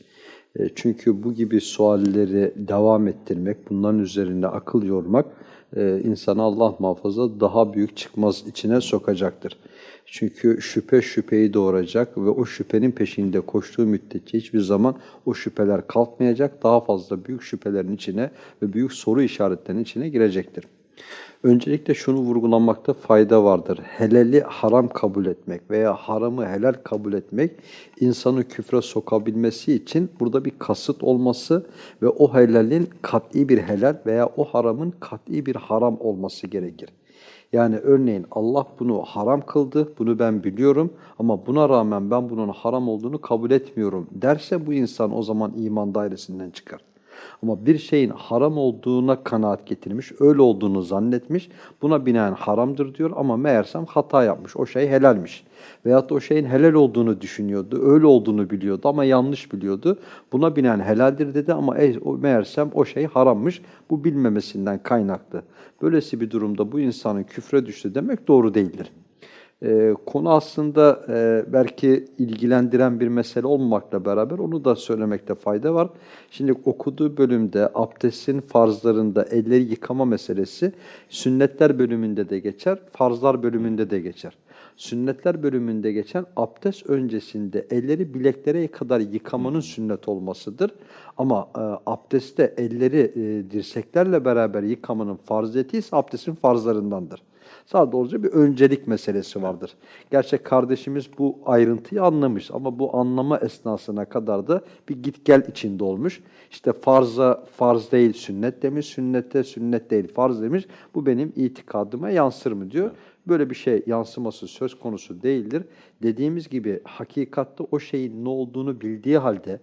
E, çünkü bu gibi sualleri devam ettirmek, bunların üzerinde akıl yormak e, insanı Allah muhafaza daha büyük çıkmaz içine sokacaktır. Çünkü şüphe şüpheyi doğuracak ve o şüphenin peşinde koştuğu müddetçe hiçbir zaman o şüpheler kalkmayacak, daha fazla büyük şüphelerin içine ve büyük soru işaretlerinin içine girecektir. Öncelikle şunu vurgulamakta fayda vardır. Helali haram kabul etmek veya haramı helal kabul etmek insanı küfre sokabilmesi için burada bir kasıt olması ve o helalin kat'i bir helal veya o haramın kat'i bir haram olması gerekir. Yani örneğin Allah bunu haram kıldı, bunu ben biliyorum ama buna rağmen ben bunun haram olduğunu kabul etmiyorum derse bu insan o zaman iman dairesinden çıkar. Ama bir şeyin haram olduğuna kanaat getirmiş, öyle olduğunu zannetmiş, buna binaen haramdır diyor ama meğersem hata yapmış, o şey helalmiş. Veyahut da o şeyin helal olduğunu düşünüyordu, öyle olduğunu biliyordu ama yanlış biliyordu. Buna binaen helaldir dedi ama e, o, meğersem o şey harammış, bu bilmemesinden kaynaklı. Böylesi bir durumda bu insanın küfre düştü demek doğru değildir. Ee, konu aslında e, belki ilgilendiren bir mesele olmamakla beraber onu da söylemekte fayda var. Şimdi okuduğu bölümde abdestin farzlarında elleri yıkama meselesi sünnetler bölümünde de geçer, farzlar bölümünde de geçer. Sünnetler bölümünde geçen abdest öncesinde elleri bileklere kadar yıkamanın sünnet olmasıdır. Ama e, abdestte elleri e, dirseklerle beraber yıkamanın farziyeti ise abdestin farzlarındandır. Sadece bir öncelik meselesi vardır. Gerçek kardeşimiz bu ayrıntıyı anlamış ama bu anlama esnasına kadar da bir git gel içinde olmuş. İşte farza farz değil sünnet demiş, sünnette sünnet değil farz demiş. Bu benim itikadıma yansır mı diyor. Böyle bir şey yansıması söz konusu değildir. Dediğimiz gibi hakikatte o şeyin ne olduğunu bildiği halde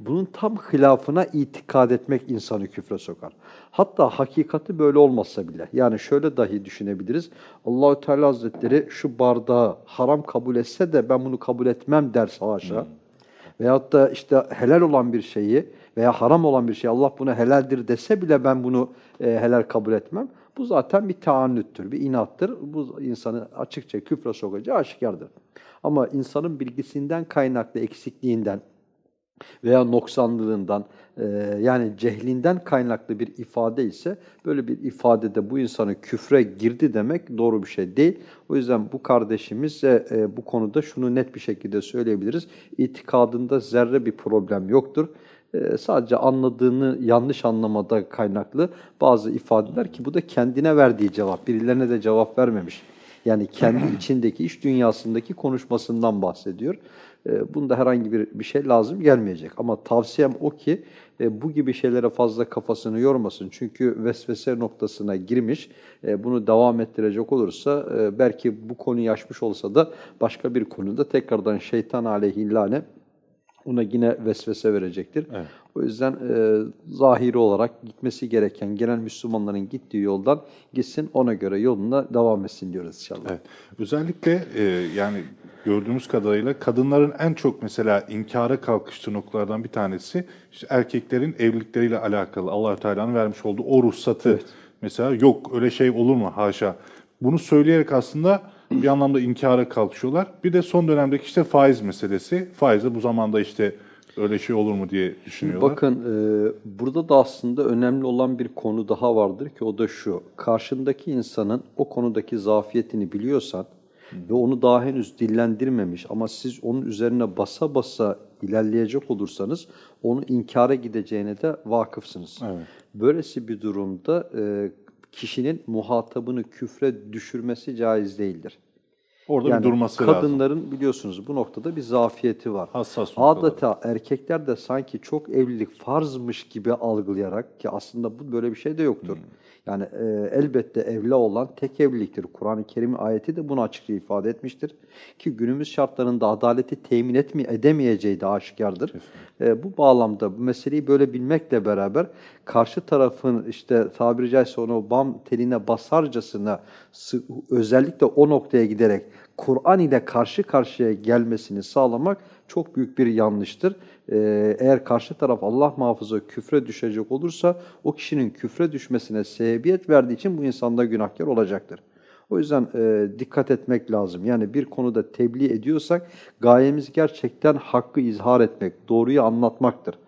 bunun tam hilafına itikad etmek insanı küfre sokar. Hatta hakikati böyle olmasa bile. Yani şöyle dahi düşünebiliriz. Allahü Teala Hazretleri şu bardağı haram kabul etse de ben bunu kabul etmem derse haşa. Veyahut da işte helal olan bir şeyi veya haram olan bir şey Allah buna helaldir dese bile ben bunu e, helal kabul etmem. Bu zaten bir taannüttür, bir inattır. Bu insanı açıkça küfre sokacağı aşikardır. Ama insanın bilgisinden kaynaklı eksikliğinden, veya noksanlığından e, yani cehlinden kaynaklı bir ifade ise böyle bir ifadede bu insanı küfre girdi demek doğru bir şey değil. O yüzden bu kardeşimize e, bu konuda şunu net bir şekilde söyleyebiliriz. İtikadında zerre bir problem yoktur. E, sadece anladığını yanlış anlamada kaynaklı bazı ifadeler ki bu da kendine verdiği cevap. Birilerine de cevap vermemiş. Yani kendi (clears throat) içindeki iş dünyasındaki konuşmasından bahsediyor. E, bunda herhangi bir, bir şey lazım gelmeyecek. Ama tavsiyem o ki e, bu gibi şeylere fazla kafasını yormasın. Çünkü vesvese noktasına girmiş, e, bunu devam ettirecek olursa e, belki bu konuyu açmış olsa da başka bir konuda tekrardan şeytan aleyhillâne ona yine vesvese verecektir. Evet. O yüzden e, zahiri olarak gitmesi gereken genel Müslümanların gittiği yoldan gitsin ona göre yoluna devam etsin diyoruz inşallah. Evet. Özellikle e, yani gördüğümüz kadarıyla kadınların en çok mesela inkara kalkıştığı noktalardan bir tanesi işte erkeklerin evlilikleriyle alakalı allah Teala'nın vermiş olduğu o ruhsatı mesela yok öyle şey olur mu haşa. Bunu söyleyerek aslında bir anlamda inkara kalkışıyorlar. Bir de son dönemdeki işte faiz meselesi. Faize bu zamanda işte öyle şey olur mu diye düşünüyorlar. Bakın e, burada da aslında önemli olan bir konu daha vardır ki o da şu. Karşındaki insanın o konudaki zafiyetini biliyorsan ve onu daha henüz dillendirmemiş ama siz onun üzerine basa basa ilerleyecek olursanız onu inkara gideceğine de vakıfsınız. Evet. Böylesi bir durumda e, kişinin muhatabını küfre düşürmesi caiz değildir. Orada bir durması lazım. kadınların biliyorsunuz bu noktada bir zafiyeti var. Hassas noktaları. Adeta erkekler de sanki çok evlilik farzmış gibi algılayarak ki aslında bu böyle bir şey de yoktur. Hmm. Yani e, elbette evla olan tek evliliktir. Kur'an-ı Kerim ayeti de bunu açıkça ifade etmiştir. Ki günümüz şartlarında adaleti temin etmi edemeyeceği de aşikardır. E, bu bağlamda bu meseleyi böyle bilmekle beraber karşı tarafın işte tabiri caizse onu bam teline basarcasına sı- özellikle o noktaya giderek Kur'an ile karşı karşıya gelmesini sağlamak çok büyük bir yanlıştır. Ee, eğer karşı taraf Allah muhafaza küfre düşecek olursa o kişinin küfre düşmesine sebebiyet verdiği için bu insanda günahkar olacaktır. O yüzden e, dikkat etmek lazım. Yani bir konuda tebliğ ediyorsak gayemiz gerçekten hakkı izhar etmek, doğruyu anlatmaktır.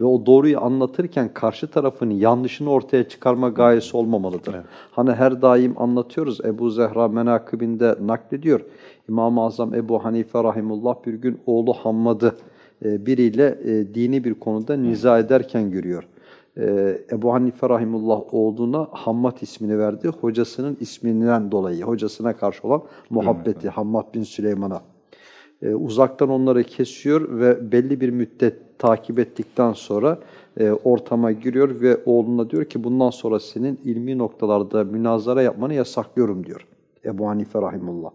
Ve o doğruyu anlatırken karşı tarafın yanlışını ortaya çıkarma gayesi olmamalıdır. Hani her daim anlatıyoruz Ebu Zehra menakibinde naklediyor. İmam-ı Azam Ebu Hanife Rahimullah bir gün oğlu Hammad'ı e, biriyle e, dini bir konuda niza ederken görüyor. E, Ebu Hanife Rahimullah oğluna Hammad ismini verdi. Hocasının isminden dolayı, hocasına karşı olan muhabbeti Hammad bin Süleyman'a. E, uzaktan onları kesiyor ve belli bir müddet takip ettikten sonra e, ortama giriyor ve oğluna diyor ki bundan sonra senin ilmi noktalarda münazara yapmanı yasaklıyorum diyor Ebu Hanife Rahimullah.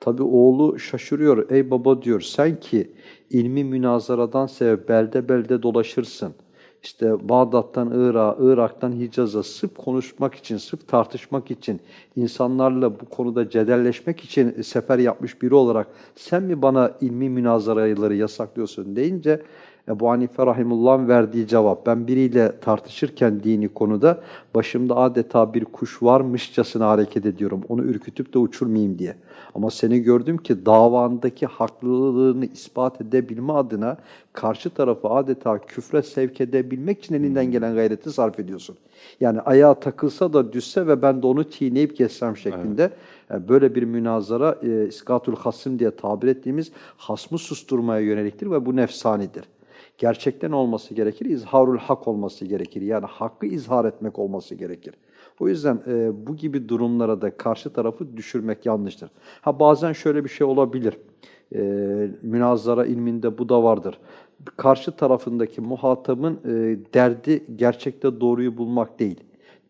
Tabi oğlu şaşırıyor. Ey baba diyor sen ki ilmi münazaradan sebep belde belde dolaşırsın. İşte Bağdat'tan Irak'a, Irak'tan Hicaz'a sırf konuşmak için, sırf tartışmak için, insanlarla bu konuda cedelleşmek için sefer yapmış biri olarak sen mi bana ilmi münazaraları yasaklıyorsun deyince Ebu Hanife Rahimullah'ın verdiği cevap ben biriyle tartışırken dini konuda başımda adeta bir kuş varmışçasına hareket ediyorum. Onu ürkütüp de uçurmayayım diye. Ama seni gördüm ki davandaki haklılığını ispat edebilme adına karşı tarafı adeta küfre sevk edebilmek için elinden gelen gayreti sarf ediyorsun. Yani ayağa takılsa da düşse ve ben de onu çiğneyip kessem şeklinde yani böyle bir münazara e, iskatul hasım diye tabir ettiğimiz hasmı susturmaya yöneliktir ve bu nefsanidir. Gerçekten olması gerekir, izharul hak olması gerekir. Yani hakkı izhar etmek olması gerekir. O yüzden e, bu gibi durumlara da karşı tarafı düşürmek yanlıştır. Ha bazen şöyle bir şey olabilir. E, münazara ilminde bu da vardır. Karşı tarafındaki muhatabın e, derdi gerçekte doğruyu bulmak değil.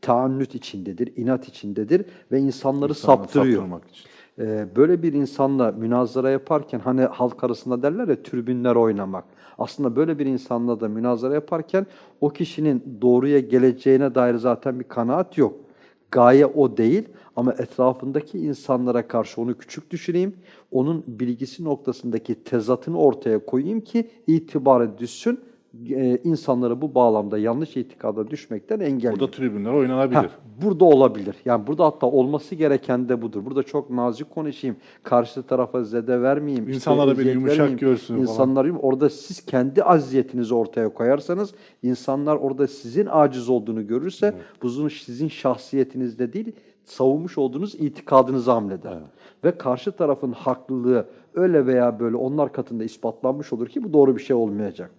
Taannüt içindedir, inat içindedir ve insanları İnsanları saptırıyor. için. Ee, böyle bir insanla münazara yaparken hani halk arasında derler ya tribünler oynamak. Aslında böyle bir insanla da münazara yaparken o kişinin doğruya geleceğine dair zaten bir kanaat yok. Gaye o değil ama etrafındaki insanlara karşı onu küçük düşüreyim. Onun bilgisi noktasındaki tezatını ortaya koyayım ki itibarı düşsün. Ee, insanları bu bağlamda yanlış itikada düşmekten engelleyeyim. Burada tribünler oynanabilir. Ha, burada olabilir. Yani burada hatta olması gereken de budur. Burada çok nazik konuşayım. Karşı tarafa zede vermeyeyim. işte İnsanlar da beni yumuşak vermeyeyim. görsün falan. İnsanlar yum- orada siz kendi aziyetinizi ortaya koyarsanız insanlar orada sizin aciz olduğunu görürse bu bunun sizin şahsiyetinizde değil savunmuş olduğunuz itikadınızı hamleder. Ve karşı tarafın haklılığı öyle veya böyle onlar katında ispatlanmış olur ki bu doğru bir şey olmayacak.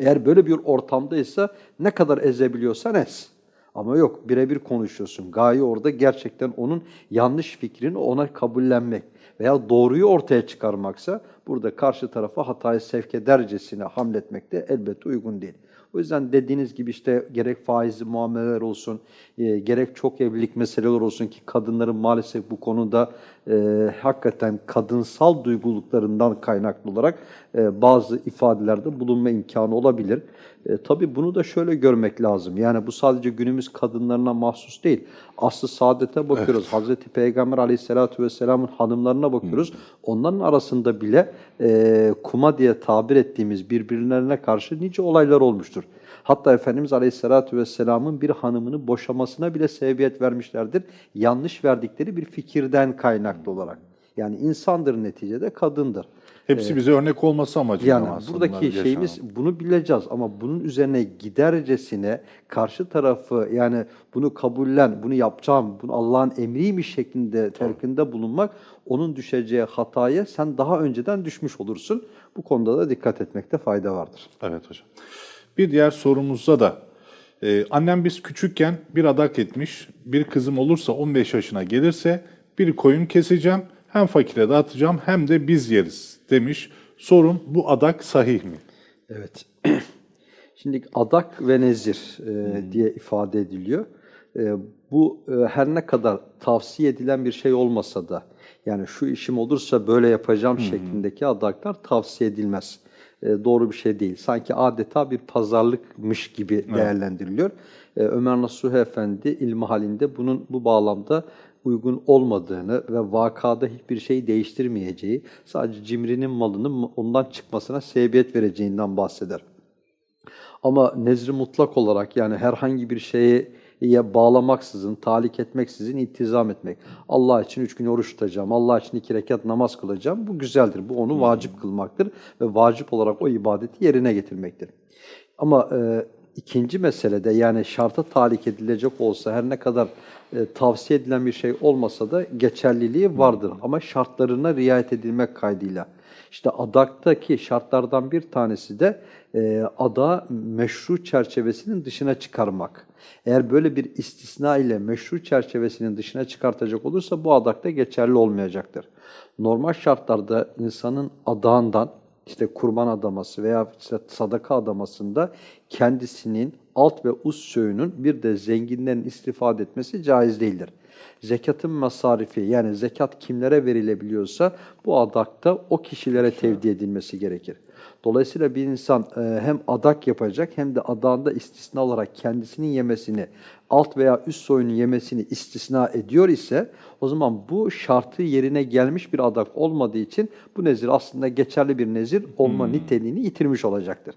Eğer böyle bir ortamdaysa ne kadar ezebiliyorsan ez. Ama yok birebir konuşuyorsun. Gaye orada gerçekten onun yanlış fikrini ona kabullenmek veya doğruyu ortaya çıkarmaksa burada karşı tarafa hatayı sevk edercesine hamletmek de elbette uygun değil. O yüzden dediğiniz gibi işte gerek faizli muameleler olsun, e, gerek çok evlilik meseleler olsun ki kadınların maalesef bu konuda e, hakikaten kadınsal duyguluklarından kaynaklı olarak e, bazı ifadelerde bulunma imkanı olabilir. E, tabii bunu da şöyle görmek lazım. Yani bu sadece günümüz kadınlarına mahsus değil. Aslı saadete bakıyoruz. Evet. Hazreti Peygamber aleyhissalatü vesselamın hanımlarına bakıyoruz. Hı. Onların arasında bile e, kuma diye tabir ettiğimiz birbirlerine karşı nice olaylar olmuştur. Hatta Efendimiz Aleyhisselatü Vesselam'ın bir hanımını boşamasına bile sebebiyet vermişlerdir. Yanlış verdikleri bir fikirden kaynaklı olarak. Yani insandır neticede, kadındır. Hepsi ee, bize örnek olması amacıyla yani aslında. Buradaki şeyimiz yaşanan. bunu bileceğiz ama bunun üzerine gidercesine karşı tarafı yani bunu kabullen, bunu yapacağım, bunu Allah'ın emriymiş şeklinde terkinde bulunmak onun düşeceği hataya sen daha önceden düşmüş olursun. Bu konuda da dikkat etmekte fayda vardır. Evet hocam. Bir diğer sorumuzda da e, annem biz küçükken bir adak etmiş, bir kızım olursa 15 yaşına gelirse bir koyun keseceğim, hem fakire dağıtacağım hem de biz yeriz demiş. Sorun bu adak sahih mi? Evet. (clears throat) Şimdi adak ve nezir e, hmm. diye ifade ediliyor. E, bu e, her ne kadar tavsiye edilen bir şey olmasa da yani şu işim olursa böyle yapacağım hmm. şeklindeki adaklar tavsiye edilmez. E, doğru bir şey değil. Sanki adeta bir pazarlıkmış gibi evet. değerlendiriliyor. E, Ömer Nasuh Efendi ilmi halinde bunun bu bağlamda uygun olmadığını ve vakada hiçbir şey değiştirmeyeceği, sadece cimrinin malının ondan çıkmasına sebebiyet vereceğinden bahseder. Ama nezri mutlak olarak yani herhangi bir şeye bağlamaksızın, talik etmeksizin iltizam etmek. Allah için üç gün oruç tutacağım, Allah için iki rekat namaz kılacağım. Bu güzeldir. Bu onu vacip kılmaktır ve vacip olarak o ibadeti yerine getirmektir. Ama e, ikinci meselede yani şarta talik edilecek olsa her ne kadar e, tavsiye edilen bir şey olmasa da geçerliliği vardır. Ama şartlarına riayet edilmek kaydıyla. İşte adaktaki şartlardan bir tanesi de e, ada meşru çerçevesinin dışına çıkarmak. Eğer böyle bir istisna ile meşru çerçevesinin dışına çıkartacak olursa bu adakta geçerli olmayacaktır. Normal şartlarda insanın adağından işte kurban adaması veya işte sadaka adamasında kendisinin alt ve üst söğünün bir de zenginlerin istifade etmesi caiz değildir. Zekatın masarifi yani zekat kimlere verilebiliyorsa bu adakta o kişilere tevdi edilmesi gerekir. Dolayısıyla bir insan e, hem adak yapacak hem de adağında istisna olarak kendisinin yemesini, alt veya üst soyunun yemesini istisna ediyor ise o zaman bu şartı yerine gelmiş bir adak olmadığı için bu nezir aslında geçerli bir nezir olma hmm. niteliğini yitirmiş olacaktır.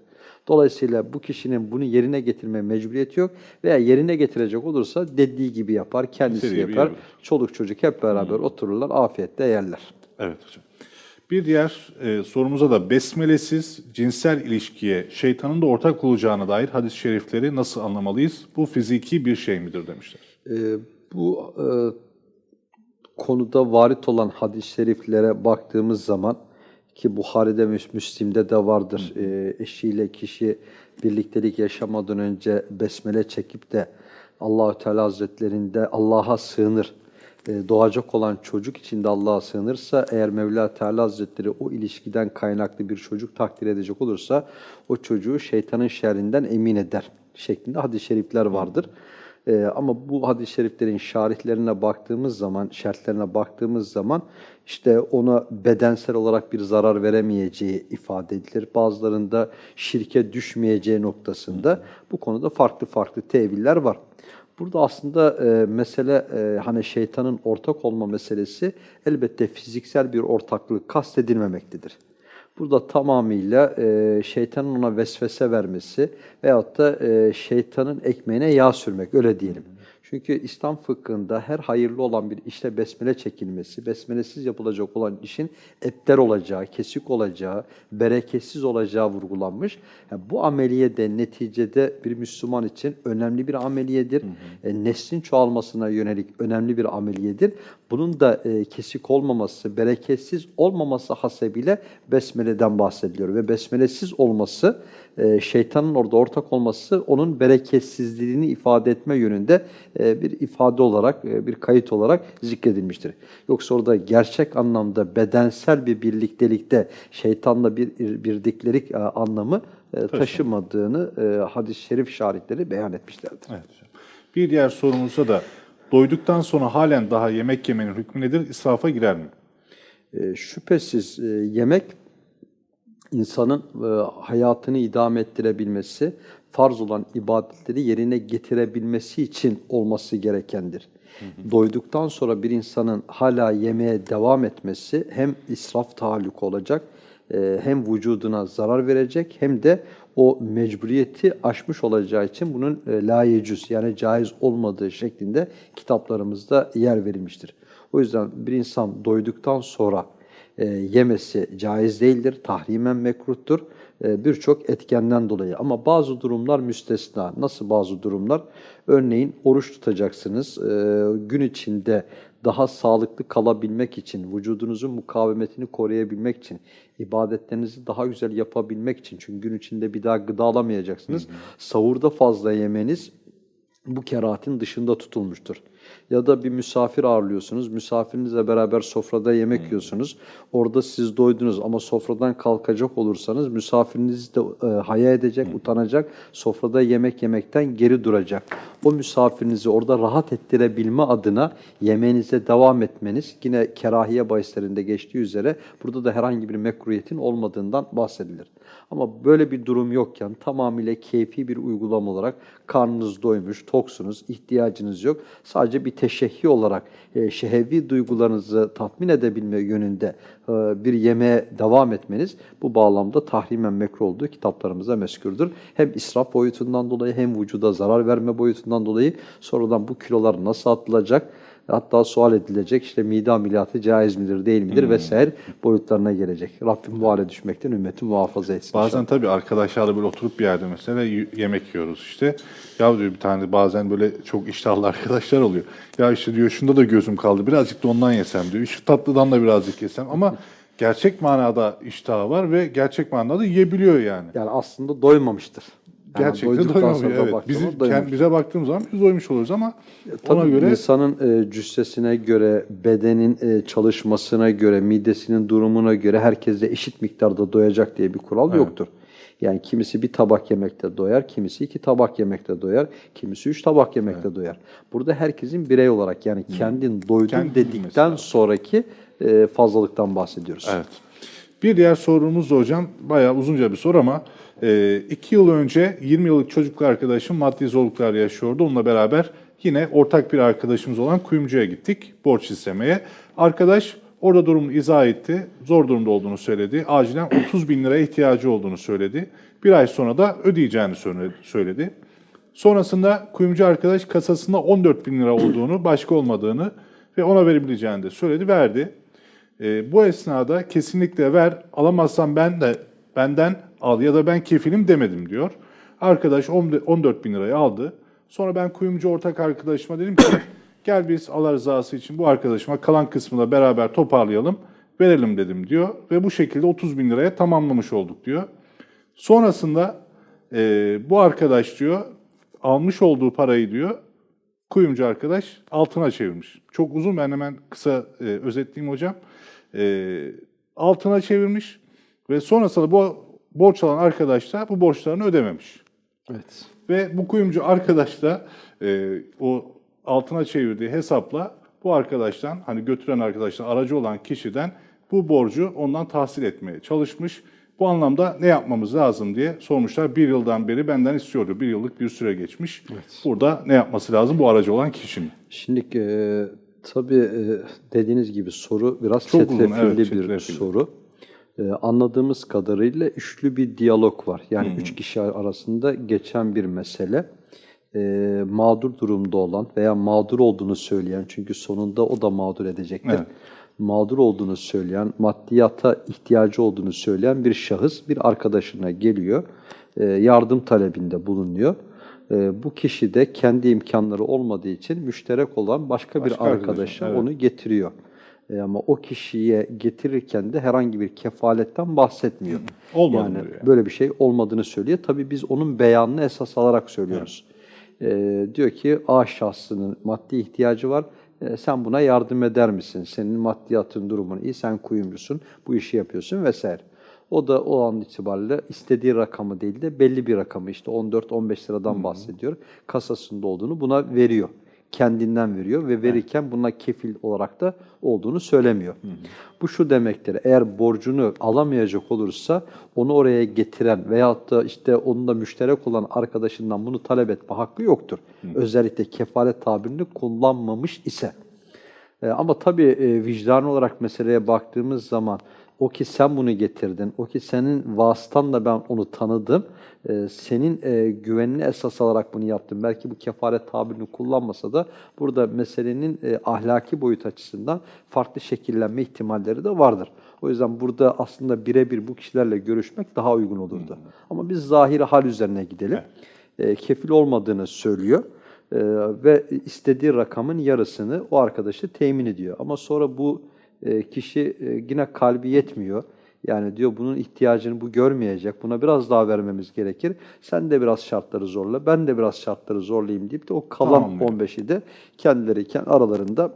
Dolayısıyla bu kişinin bunu yerine getirme mecburiyeti yok veya yerine getirecek olursa dediği gibi yapar, kendisi Seri yapar. Çoluk çocuk hep beraber hmm. otururlar, afiyetle yerler. Evet hocam. Bir diğer e, sorumuza da besmelesiz cinsel ilişkiye şeytanın da ortak olacağına dair hadis-i şerifleri nasıl anlamalıyız? Bu fiziki bir şey midir demişler. E, bu e, konuda varit olan hadis-i şeriflere baktığımız zaman ki Buhari'de, Müslim'de de vardır. E, eşiyle kişi birliktelik yaşamadan önce besmele çekip de Allahü Teala Hazretlerinde Allah'a sığınır e, doğacak olan çocuk için de Allah'a sığınırsa, eğer Mevla Teala Hazretleri o ilişkiden kaynaklı bir çocuk takdir edecek olursa, o çocuğu şeytanın şerrinden emin eder şeklinde hadis-i şerifler vardır. Ee, ama bu hadis-i şeriflerin şarihlerine baktığımız zaman, şartlarına baktığımız zaman işte ona bedensel olarak bir zarar veremeyeceği ifade edilir. Bazılarında şirke düşmeyeceği noktasında bu konuda farklı farklı teviller var. Burada aslında e, mesele e, hani şeytanın ortak olma meselesi elbette fiziksel bir ortaklık kastedilmemektedir. Burada tamamıyla e, şeytanın ona vesvese vermesi veyahut da e, şeytanın ekmeğine yağ sürmek öyle diyelim. Çünkü İslam fıkhında her hayırlı olan bir işte besmele çekilmesi, besmelesiz yapılacak olan işin epter olacağı, kesik olacağı, bereketsiz olacağı vurgulanmış. Yani bu ameliye de neticede bir Müslüman için önemli bir ameliyedir. E, neslin çoğalmasına yönelik önemli bir ameliyedir. Bunun da e, kesik olmaması, bereketsiz olmaması hasebiyle besmeleden bahsediliyor. Ve besmelesiz olması, e, şeytanın orada ortak olması onun bereketsizliğini ifade etme yönünde e, bir ifade olarak, e, bir kayıt olarak zikredilmiştir. Yoksa orada gerçek anlamda bedensel bir birliktelikte şeytanla bir birdiklik e, anlamı e, taşımadığını e, hadis-i şerif şahitleri beyan etmişlerdir. Evet hocam. Bir diğer sorumuzda da doyduktan sonra halen daha yemek yemenin hükmü nedir? İsrafa girer mi? E, şüphesiz e, yemek insanın e, hayatını idame ettirebilmesi, farz olan ibadetleri yerine getirebilmesi için olması gerekendir. Doyduktan sonra bir insanın hala yemeğe devam etmesi hem israf tahallük olacak, e, hem vücuduna zarar verecek hem de o mecburiyeti aşmış olacağı için bunun e, la yecüz yani caiz olmadığı şeklinde kitaplarımızda yer verilmiştir. O yüzden bir insan doyduktan sonra e, yemesi caiz değildir, tahrimen mekruhtur e, birçok etkenden dolayı. Ama bazı durumlar müstesna. Nasıl bazı durumlar? Örneğin oruç tutacaksınız, e, gün içinde daha sağlıklı kalabilmek için, vücudunuzun mukavemetini koruyabilmek için, ibadetlerinizi daha güzel yapabilmek için, çünkü gün içinde bir daha gıda alamayacaksınız. Hı hı. Sahurda fazla yemeniz bu keratin dışında tutulmuştur. Ya da bir misafir ağırlıyorsunuz, misafirinizle beraber sofrada yemek hmm. yiyorsunuz. Orada siz doydunuz ama sofradan kalkacak olursanız misafiriniz de e, haya edecek, hmm. utanacak, sofrada yemek yemekten geri duracak. O misafirinizi orada rahat ettirebilme adına yemeğinize devam etmeniz yine kerahiye bahislerinde geçtiği üzere burada da herhangi bir mekruhiyetin olmadığından bahsedilir. Ama böyle bir durum yokken tamamıyla keyfi bir uygulama olarak karnınız doymuş, toksunuz, ihtiyacınız yok. Sadece bir teşehhi olarak e, şehvi duygularınızı tatmin edebilme yönünde e, bir yemeğe devam etmeniz bu bağlamda tahrimen mekruh olduğu kitaplarımıza meskürdür. Hem israf boyutundan dolayı hem vücuda zarar verme boyutundan dolayı sonradan bu kilolar nasıl atılacak? Hatta sual edilecek işte mide ameliyatı caiz midir değil midir hmm. vesaire boyutlarına gelecek. Rabbim bu hale düşmekten ümmeti muhafaza etsin. Bazen inşallah. tabii arkadaşlarla böyle oturup bir yerde mesela yemek yiyoruz işte. Ya diyor bir tane bazen böyle çok iştahlı (laughs) arkadaşlar oluyor. Ya işte diyor şunda da gözüm kaldı birazcık da ondan yesem diyor. Şu tatlıdan da birazcık yesem ama gerçek manada iştahı var ve gerçek manada yiyebiliyor yani. Yani aslında doymamıştır. Gerçekten doymamıyor. Evet. Bizim, kend, bize baktığımız zaman biz doymuş oluruz ama e, ona göre... insanın e, cüssesine göre, bedenin e, çalışmasına göre, midesinin durumuna göre herkese eşit miktarda doyacak diye bir kural evet. yoktur. Yani kimisi bir tabak yemekte doyar, kimisi iki tabak yemekte doyar, kimisi üç tabak yemekte evet. doyar. Burada herkesin birey olarak yani kendin doydun Kendin dedikten mesela. sonraki e, fazlalıktan bahsediyoruz. Evet. Bir diğer sorumuz da hocam bayağı uzunca bir soru ama e, yıl önce 20 yıllık çocuklu arkadaşım maddi zorluklar yaşıyordu. Onunla beraber yine ortak bir arkadaşımız olan kuyumcuya gittik borç istemeye. Arkadaş orada durumunu izah etti. Zor durumda olduğunu söyledi. Acilen 30 bin liraya ihtiyacı olduğunu söyledi. Bir ay sonra da ödeyeceğini söyledi. Sonrasında kuyumcu arkadaş kasasında 14 bin lira olduğunu, başka olmadığını ve ona verebileceğini de söyledi, verdi. E, bu esnada kesinlikle ver, alamazsam ben de benden al ya da ben kefilim demedim diyor. Arkadaş 14 bin lirayı aldı. Sonra ben kuyumcu ortak arkadaşıma dedim ki (coughs) gel biz Allah rızası için bu arkadaşıma kalan kısmını beraber toparlayalım, verelim dedim diyor. Ve bu şekilde 30 bin liraya tamamlamış olduk diyor. Sonrasında e, bu arkadaş diyor almış olduğu parayı diyor kuyumcu arkadaş altına çevirmiş. Çok uzun ben hemen kısa e, özetleyeyim hocam. E, altına çevirmiş ve sonrasında bu borç alan arkadaş da bu borçlarını ödememiş. Evet. Ve bu kuyumcu arkadaş da e, o altına çevirdiği hesapla bu arkadaştan hani götüren arkadaştan aracı olan kişiden bu borcu ondan tahsil etmeye çalışmış. Bu anlamda ne yapmamız lazım diye sormuşlar. Bir yıldan beri benden istiyordu. Bir yıllık bir süre geçmiş. Evet. Burada ne yapması lazım bu aracı olan kişinin? Şimdi e, tabii e, dediğiniz gibi soru biraz Çok çetrefilli uzun, evet, bir çetrefilli. soru. Ee, anladığımız kadarıyla üçlü bir diyalog var. Yani hmm. üç kişi arasında geçen bir mesele. e, mağdur durumda olan veya mağdur olduğunu söyleyen, çünkü sonunda o da mağdur edecektir. Evet. Mağdur olduğunu söyleyen, maddiyata ihtiyacı olduğunu söyleyen bir şahıs bir arkadaşına geliyor, e, yardım talebinde bulunuyor. E, bu kişi de kendi imkanları olmadığı için müşterek olan başka, Başka bir arkadaşa evet. onu getiriyor. E, ama o kişiye getirirken de herhangi bir kefaletten bahsetmiyor. Olmadığını yani yani. böyle bir şey olmadığını söylüyor. Tabii biz onun beyanını esas alarak söylüyoruz. E, diyor ki A şahsının maddi ihtiyacı var. E, sen buna yardım eder misin? Senin maddiyatın durumun iyi, sen kuyumcusun, bu işi yapıyorsun vesaire. O da o an itibariyle istediği rakamı değil de belli bir rakamı işte 14-15 liradan bahsediyor. Kasasında olduğunu buna veriyor. Kendinden veriyor ve verirken buna kefil olarak da olduğunu söylemiyor. Bu şu demektir, eğer borcunu alamayacak olursa onu oraya getiren veyahut da işte onunla müşterek olan arkadaşından bunu talep etme hakkı yoktur. Özellikle kefalet tabirini kullanmamış ise. E, ama tabii e, vicdan olarak meseleye baktığımız zaman o ki sen bunu getirdin, o ki senin vasıtanla ben onu tanıdım, e, senin e, güvenini esas alarak bunu yaptım. Belki bu kefaret tabirini kullanmasa da burada meselenin e, ahlaki boyut açısından farklı şekillenme ihtimalleri de vardır. O yüzden burada aslında birebir bu kişilerle görüşmek daha uygun olurdu. Ama biz zahiri hal üzerine gidelim. E, kefil olmadığını söylüyor. Ee, ve istediği rakamın yarısını o arkadaşı temin ediyor. Ama sonra bu e, kişi e, yine kalbi yetmiyor. Yani diyor bunun ihtiyacını bu görmeyecek. Buna biraz daha vermemiz gerekir. Sen de biraz şartları zorla, ben de biraz şartları zorlayayım deyip de o kalan Tamam diyor. 15'i de kendileri kend- aralarında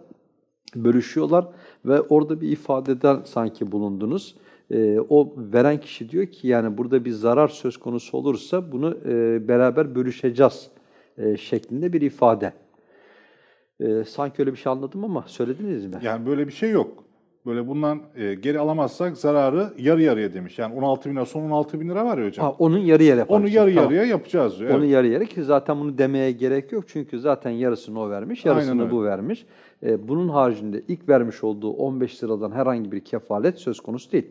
bölüşüyorlar ve orada bir ifadeden sanki bulundunuz. Ee, o veren kişi diyor ki yani burada bir zarar söz konusu olursa bunu e, beraber bölüşeceğiz e, şeklinde bir ifade. E, sanki öyle bir şey anladım ama söylediniz mi? Yani böyle bir şey yok. Böyle bundan e, geri alamazsak zararı yarı yarıya demiş. Yani 16 bin lira son 16 bin lira var ya hocam. Ha, onun yarı yarı Onu yapacak. yarı Tamam. yarıya yapacağız diyor. Onu Evet. yarı yarı ki zaten bunu demeye gerek yok. Çünkü zaten yarısını o vermiş, Aynen yarısını öyle. bu vermiş. E, bunun haricinde ilk vermiş olduğu 15 liradan herhangi bir kefalet söz konusu değil.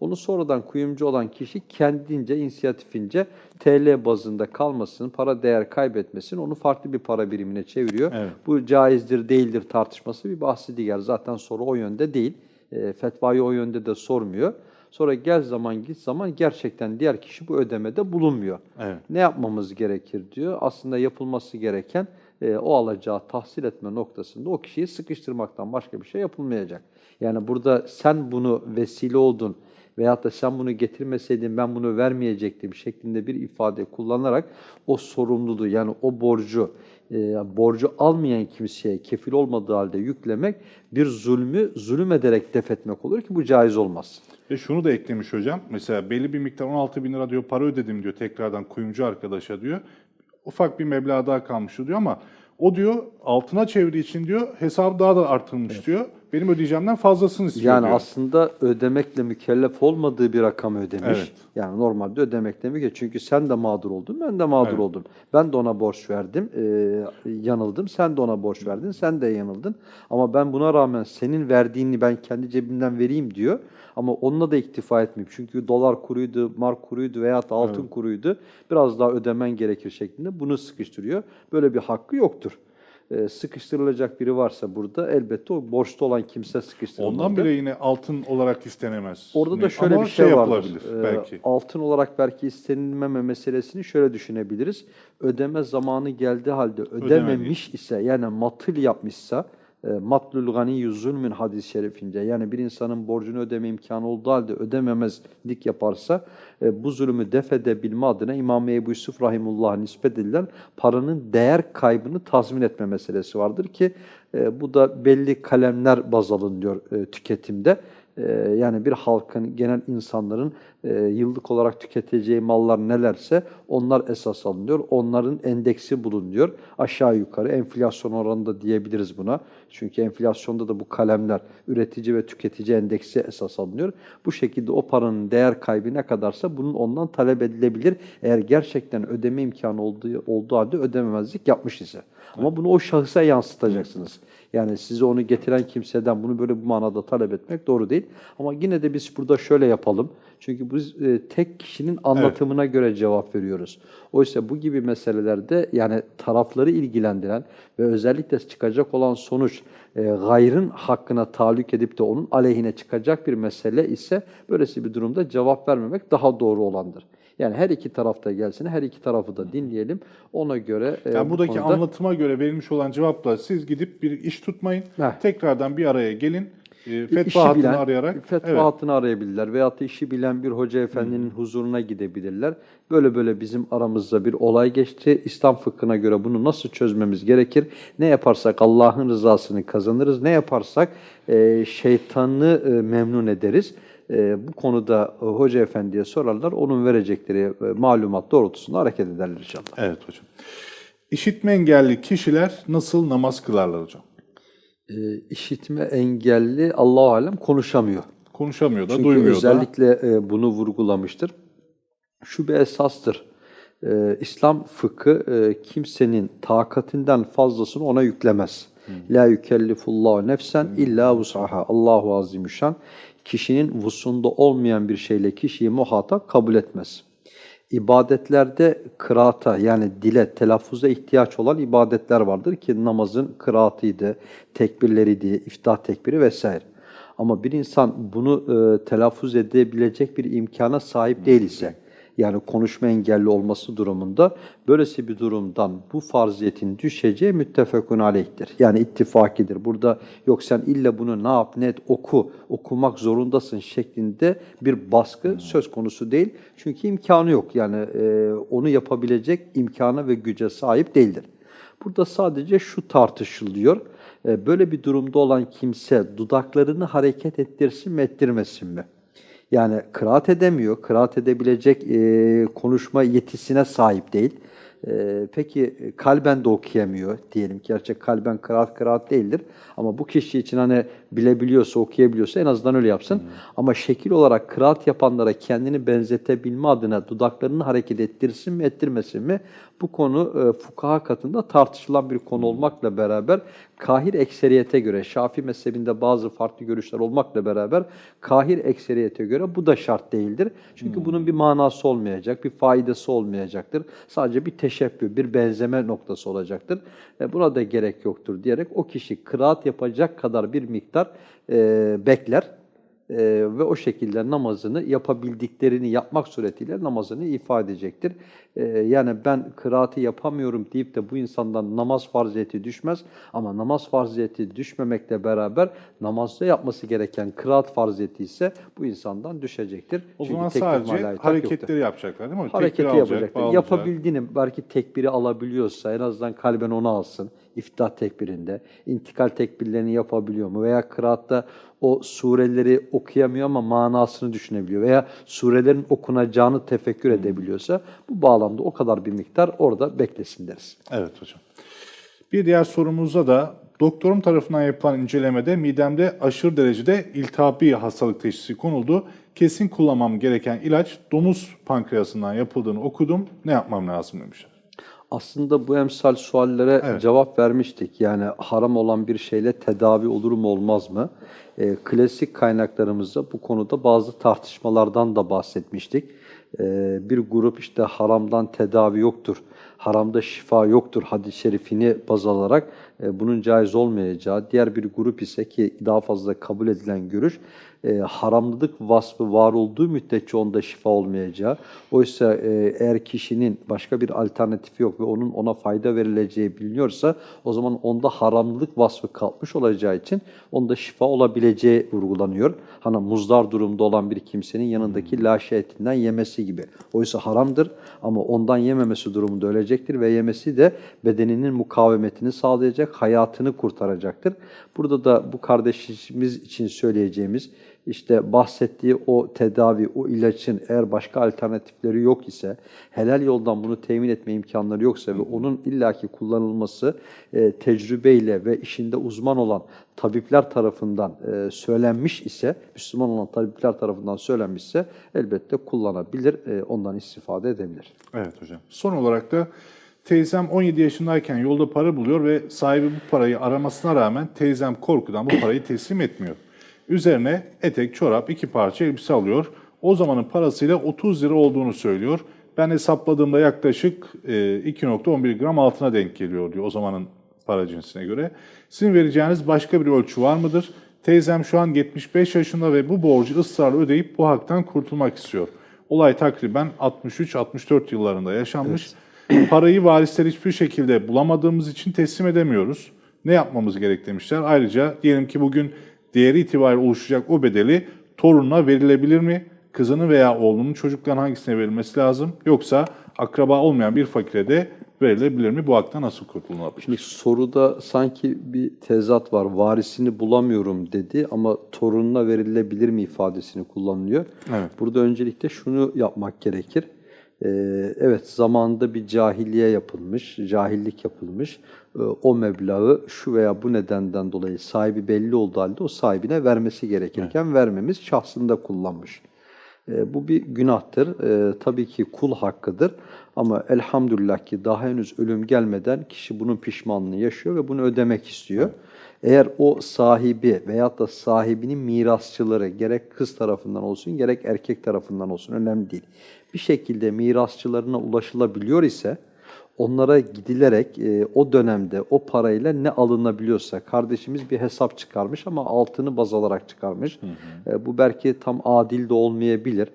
Onu sonradan kuyumcu olan kişi kendince, inisiyatifince TL bazında kalmasın, para değer kaybetmesin, onu farklı bir para birimine çeviriyor. Evet. Bu caizdir, değildir tartışması bir bahsi diğer. Zaten soru o yönde değil. E, fetvayı o yönde de sormuyor. Sonra gel zaman git zaman gerçekten diğer kişi bu ödemede bulunmuyor. Evet. Ne yapmamız gerekir diyor. Aslında yapılması gereken e, o alacağı tahsil etme noktasında o kişiyi sıkıştırmaktan başka bir şey yapılmayacak. Yani burada sen bunu vesile oldun veyahut da sen bunu getirmeseydin ben bunu vermeyecektim şeklinde bir ifade kullanarak o sorumluluğu yani o borcu e, borcu almayan kimseye kefil olmadığı halde yüklemek bir zulmü zulüm ederek def etmek olur ki bu caiz olmaz. Ve şunu da eklemiş hocam. Mesela belli bir miktar 16 bin lira diyor para ödedim diyor tekrardan kuyumcu arkadaşa diyor. Ufak bir meblağ daha kalmış diyor ama o diyor altına çevirdiği için diyor hesabı daha da artırılmış diyor. Benim ödeyeceğimden fazlasını istiyor Yani diyor. aslında ödemekle mükellef olmadığı bir rakam ödemiş. Evet. Yani normalde ödemekle mükellef. Çünkü sen de mağdur oldun, ben de mağdur Evet. oldum. Ben de ona borç verdim, e, yanıldım. Sen de ona borç verdin, sen de yanıldın. Ama ben buna rağmen senin verdiğini ben kendi cebimden vereyim diyor. Ama onunla da iktifa etmeyeyim. Çünkü dolar kuruydu, mark kuruydu veya altın kuruydu. Biraz daha ödemen gerekir şeklinde bunu sıkıştırıyor. Böyle bir hakkı yoktur. E, sıkıştırılacak biri varsa burada elbette o borçlu olan kimse sıkıştırılmalıdır. Ondan bile yine altın olarak istenemez. Orada da şöyle ama bir şey, vardır. yapılabilir Ee, belki. altın olarak belki istenilmeme meselesini şöyle düşünebiliriz. Ödeme zamanı geldiği halde ödememiş ise yani matıl yapmışsa e, matlul ganiyyü zulmün hadis-i şerifince yani bir insanın borcunu ödeme imkanı olduğu halde ödememezlik yaparsa e, bu zulmü def edebilme adına İmam Ebu Yusuf Rahimullah'a nispet edilen paranın değer kaybını tazmin etme meselesi vardır ki e, bu da belli kalemler baz alınıyor e, tüketimde. Ee, yani bir halkın, genel insanların e, yıllık olarak tüketeceği mallar nelerse onlar esas alınıyor. Onların endeksi bulunuyor. Aşağı yukarı enflasyon oranında diyebiliriz buna. Çünkü enflasyonda da bu kalemler üretici ve tüketici endeksi esas alınıyor. Bu şekilde o paranın değer kaybı ne kadarsa bunun ondan talep edilebilir. Eğer gerçekten ödeme imkanı olduğu, olduğu halde ödememezlik yapmış ise. Ama bunu o şahısa yansıtacaksınız. Yani size onu getiren kimseden bunu böyle bu manada talep etmek doğru değil. Ama yine de biz burada şöyle yapalım. Çünkü biz e, tek kişinin anlatımına göre cevap veriyoruz. Oysa bu gibi meselelerde yani tarafları ilgilendiren ve özellikle çıkacak olan sonuç e, gayrın hakkına tahallük edip de onun aleyhine çıkacak bir mesele ise böylesi bir durumda cevap vermemek daha doğru olandır. Yani her iki tarafta gelsin, her iki tarafı da dinleyelim. Ona göre e, Yani bu buradaki konuda- anlatıma göre verilmiş olan cevapla siz gidip bir iş tutmayın. Heh. Tekrardan bir araya gelin. E, fetva hattını bilen, arayarak. Fetva Evet. hattını arayabilirler veyahut da işi bilen bir hoca efendinin huzuruna gidebilirler. Böyle böyle bizim aramızda bir olay geçti. İslam fıkhına göre bunu nasıl çözmemiz gerekir? Ne yaparsak Allah'ın rızasını kazanırız. Ne yaparsak e, şeytanı e, memnun ederiz. E, bu konuda e, hoca efendiye sorarlar. Onun verecekleri e, malumat doğrultusunda hareket ederler inşallah. Evet hocam. İşitme engelli kişiler nasıl namaz kılarlar hocam? E, işitme engelli Allah alem konuşamıyor. Konuşamıyor da, Çünkü duymuyor da. özellikle e, bunu vurgulamıştır. Bir esastır. E, İslam fıkhı e, kimsenin takatinden fazlasını ona yüklemez. La yükellifullahu nefsen illa vus'aha. Allahu azimüşşan kişinin vusunda olmayan bir şeyle kişiyi muhatap kabul etmez. İbadetlerde kıraata yani dile, telaffuza ihtiyaç olan ibadetler vardır ki namazın kıraatıydı, tekbirleriydi, iftah tekbiri vesaire. Ama bir insan bunu e, telaffuz edebilecek bir imkana sahip değil ise, yani konuşma engelli olması durumunda böylesi bir durumdan bu farziyetin düşeceği müttefekun aleyhtir. Yani ittifakidir. Burada yok sen illa bunu ne yap ne et oku, okumak zorundasın şeklinde bir baskı söz konusu değil. Çünkü imkanı yok. Yani e, onu yapabilecek imkana ve güce sahip değildir. Burada sadece şu tartışılıyor. E, Böyle bir durumda olan kimse dudaklarını hareket ettirsin mi ettirmesin mi? Yani kıraat edemiyor, kıraat edebilecek e, konuşma yetisine sahip değil. E, peki e, kalben de okuyamıyor diyelim ki gerçek kalben kıraat kıraat değildir. Ama bu kişi için hani bilebiliyorsa, okuyabiliyorsa en azından öyle yapsın. Ama şekil olarak kıraat yapanlara kendini benzetebilme adına dudaklarını hareket ettirsin mi ettirmesin mi? Bu konu e, fukaha katında tartışılan bir konu olmakla beraber kahir ekseriyete göre, Şafii mezhebinde bazı farklı görüşler olmakla beraber kahir ekseriyete göre bu da şart değildir. Çünkü bunun bir manası olmayacak, bir faydası olmayacaktır. Sadece bir teşebbü, bir benzeme noktası olacaktır. E, buna da gerek yoktur diyerek o kişi kıraat yapacak kadar bir miktar e, bekler. Ee, ve o şekilde namazını yapabildiklerini yapmak suretiyle namazını ifade edecektir. Ee, yani ben kıraatı yapamıyorum deyip de bu insandan namaz farziyeti düşmez ama namaz farziyeti düşmemekle beraber namazda yapması gereken kıraat farziyeti ise bu insandan düşecektir. O Çünkü zaman sadece hareketleri yoktur. yapacaklar değil mi? Hareketi alacak, yapacaktır. bağlayacak. Yapabildiğini belki tekbiri alabiliyorsa en azından kalben onu alsın. İftah tekbirinde. intikal tekbirlerini yapabiliyor mu? Veya kıraatta o sureleri okuyamıyor ama manasını düşünebiliyor. Veya surelerin okunacağını tefekkür edebiliyorsa bu bağlamda o kadar bir miktar orada beklesin deriz. Evet hocam. Bir diğer sorumuzda da doktorum tarafından yapılan incelemede midemde aşırı derecede iltihabi hastalık teşhisi konuldu. Kesin kullanmam gereken ilaç domuz pankreasından yapıldığını okudum. Ne yapmam lazım demişler. Aslında bu emsal suallere Evet. cevap vermiştik. Yani haram olan bir şeyle tedavi olur mu olmaz mı? Ee, klasik kaynaklarımızda bu konuda bazı tartışmalardan da bahsetmiştik. Ee, bir grup işte haramdan tedavi yoktur, haramda şifa yoktur hadis-i şerifini baz alarak e, bunun caiz olmayacağı, diğer bir grup ise ki daha fazla kabul edilen görüş, e, haramlılık vasfı var olduğu müddetçe onda şifa olmayacağı. Oysa e, eğer kişinin başka bir alternatifi yok ve onun ona fayda verileceği biliniyorsa o zaman onda haramlılık vasfı kalkmış olacağı için onda şifa olabileceği vurgulanıyor. Hani muzdar durumda olan bir kimsenin yanındaki laşe etinden yemesi gibi. Oysa haramdır ama ondan yememesi durumunda ölecektir ve yemesi de bedeninin mukavemetini sağlayacak, hayatını kurtaracaktır. Burada da bu kardeşimiz için söyleyeceğimiz işte bahsettiği o tedavi, o ilacın eğer başka alternatifleri yok ise, helal yoldan bunu temin etme imkanları yoksa ve onun illaki kullanılması e, tecrübeyle ve işinde uzman olan tabipler tarafından e, söylenmiş ise, Müslüman olan tabipler tarafından söylenmişse elbette kullanabilir, e, ondan istifade edebilir. Evet hocam. Son olarak da Teyzem 17 yaşındayken yolda para buluyor ve sahibi bu parayı aramasına rağmen teyzem korkudan bu parayı teslim etmiyor. Üzerine etek, çorap, iki parça elbise alıyor. O zamanın parasıyla 30 lira olduğunu söylüyor. Ben hesapladığımda yaklaşık e, 2.11 gram altına denk geliyor diyor o zamanın para cinsine göre. Sizin vereceğiniz başka bir ölçü var mıdır? Teyzem şu an 75 yaşında ve bu borcu ısrarla ödeyip bu haktan kurtulmak istiyor. Olay takriben 63-64 yıllarında yaşanmış. (clears throat) Parayı varisler hiçbir şekilde bulamadığımız için teslim edemiyoruz. Ne yapmamız gerek demişler. Ayrıca diyelim ki bugün değeri itibariyle oluşacak o bedeli torununa verilebilir mi? Kızının veya oğlunun çocukların hangisine verilmesi lazım? Yoksa akraba olmayan bir fakire de verilebilir mi? Bu haktan nasıl kurtulunabilir? Şimdi soruda sanki bir tezat var. Varisini bulamıyorum dedi ama torununa verilebilir mi ifadesini kullanılıyor. Evet. Burada öncelikle şunu yapmak gerekir. Ee, evet zamanında bir cahiliye yapılmış, cahillik yapılmış. Ee, o meblağı şu veya bu nedenden dolayı sahibi belli olduğu halde o sahibine vermesi gerekirken vermemiz şahsında kullanmış. E, bu bir günahtır. E, tabii ki kul hakkıdır. Ama elhamdülillah ki daha henüz ölüm gelmeden kişi bunun pişmanlığını yaşıyor ve bunu ödemek istiyor. Eğer o sahibi veyahut da sahibinin mirasçıları gerek kız tarafından olsun gerek erkek tarafından olsun önemli değil. Bir şekilde mirasçılarına ulaşılabiliyor ise onlara gidilerek e, o dönemde o parayla ne alınabiliyorsa kardeşimiz bir hesap çıkarmış ama altını baz alarak çıkarmış. E, bu belki tam adil de olmayabilir.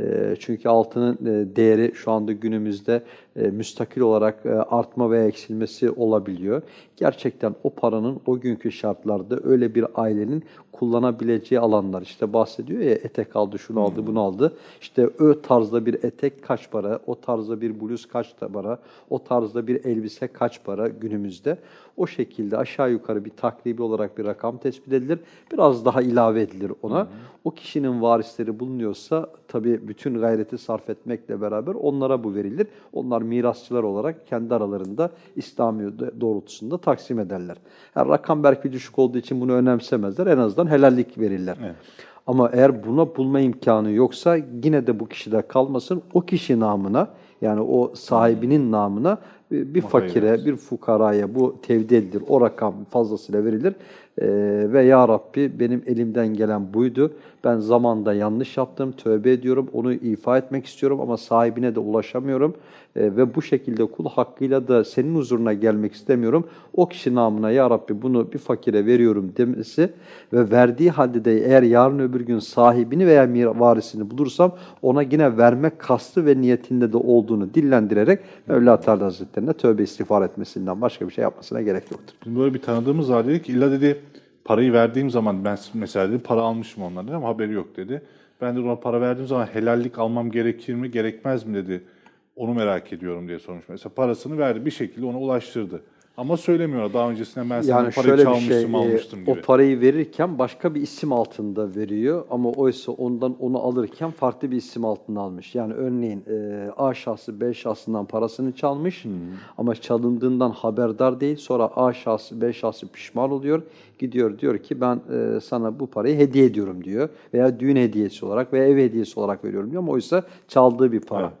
E, çünkü altının e, değeri şu anda günümüzde e, müstakil olarak e, artma veya eksilmesi olabiliyor. Gerçekten o paranın o günkü şartlarda öyle bir ailenin kullanabileceği alanlar işte bahsediyor ya etek aldı, şunu aldı, bunu aldı. İşte o tarzda bir etek kaç para, o tarzda bir bluz kaç para, o tarzda bir elbise kaç para günümüzde. O şekilde aşağı yukarı bir takribi olarak bir rakam tespit edilir. Biraz daha ilave edilir ona. O kişinin varisleri bulunuyorsa tabii bütün gayreti sarf etmekle beraber onlara bu verilir. Onlar mirasçılar olarak kendi aralarında İslami doğrultusunda taksim ederler. Yani rakam belki düşük olduğu için bunu önemsemezler. En azından helallik verirler. Evet. Ama eğer buna bulma imkanı yoksa yine de bu kişide kalmasın. O kişi namına yani o sahibinin namına bir fakire, bir fukaraya bu tevdi edilir. O rakam fazlasıyla verilir. Ee, ve Ya Rabbi benim elimden gelen buydu. Ben zamanda yanlış yaptım, tövbe ediyorum, onu ifa etmek istiyorum ama sahibine de ulaşamıyorum. Ee, ve bu şekilde kul hakkıyla da senin huzuruna gelmek istemiyorum. O kişi namına Ya Rabbi bunu bir fakire veriyorum demesi ve verdiği halde de eğer yarın öbür gün sahibini veya varisini bulursam ona yine vermek kastı ve niyetinde de olduğunu dillendirerek Mevla Teala Hazretlerine tövbe istiğfar etmesinden başka bir şey yapmasına gerek yoktur. Böyle bir tanıdığımız dedik illa dedi parayı verdiğim zaman ben mesela dedi para almışım dedi ama haberi yok dedi. Ben de ona para verdiğim zaman helallik almam gerekir mi gerekmez mi dedi. Onu merak ediyorum diye sormuş. Mesela parasını verdi bir şekilde ona ulaştırdı. Ama söylemiyor daha öncesinde ben sana Yani parayı çalmıştım şey, e, almıştım o gibi. parayı verirken başka bir isim altında veriyor ama oysa ondan onu alırken farklı bir isim altında almış. Yani örneğin e, A şahsı B şahsından parasını çalmış ama çalındığından haberdar değil. Sonra A şahsı B şahsı pişman oluyor. Gidiyor diyor ki ben e, sana bu parayı hediye ediyorum diyor veya düğün hediyesi olarak veya ev hediyesi olarak veriyorum diyor ama oysa çaldığı bir para.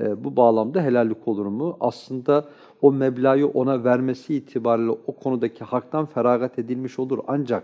E, bu bağlamda helallik olur mu? Aslında o meblağı ona vermesi itibariyle o konudaki haktan feragat edilmiş olur. Ancak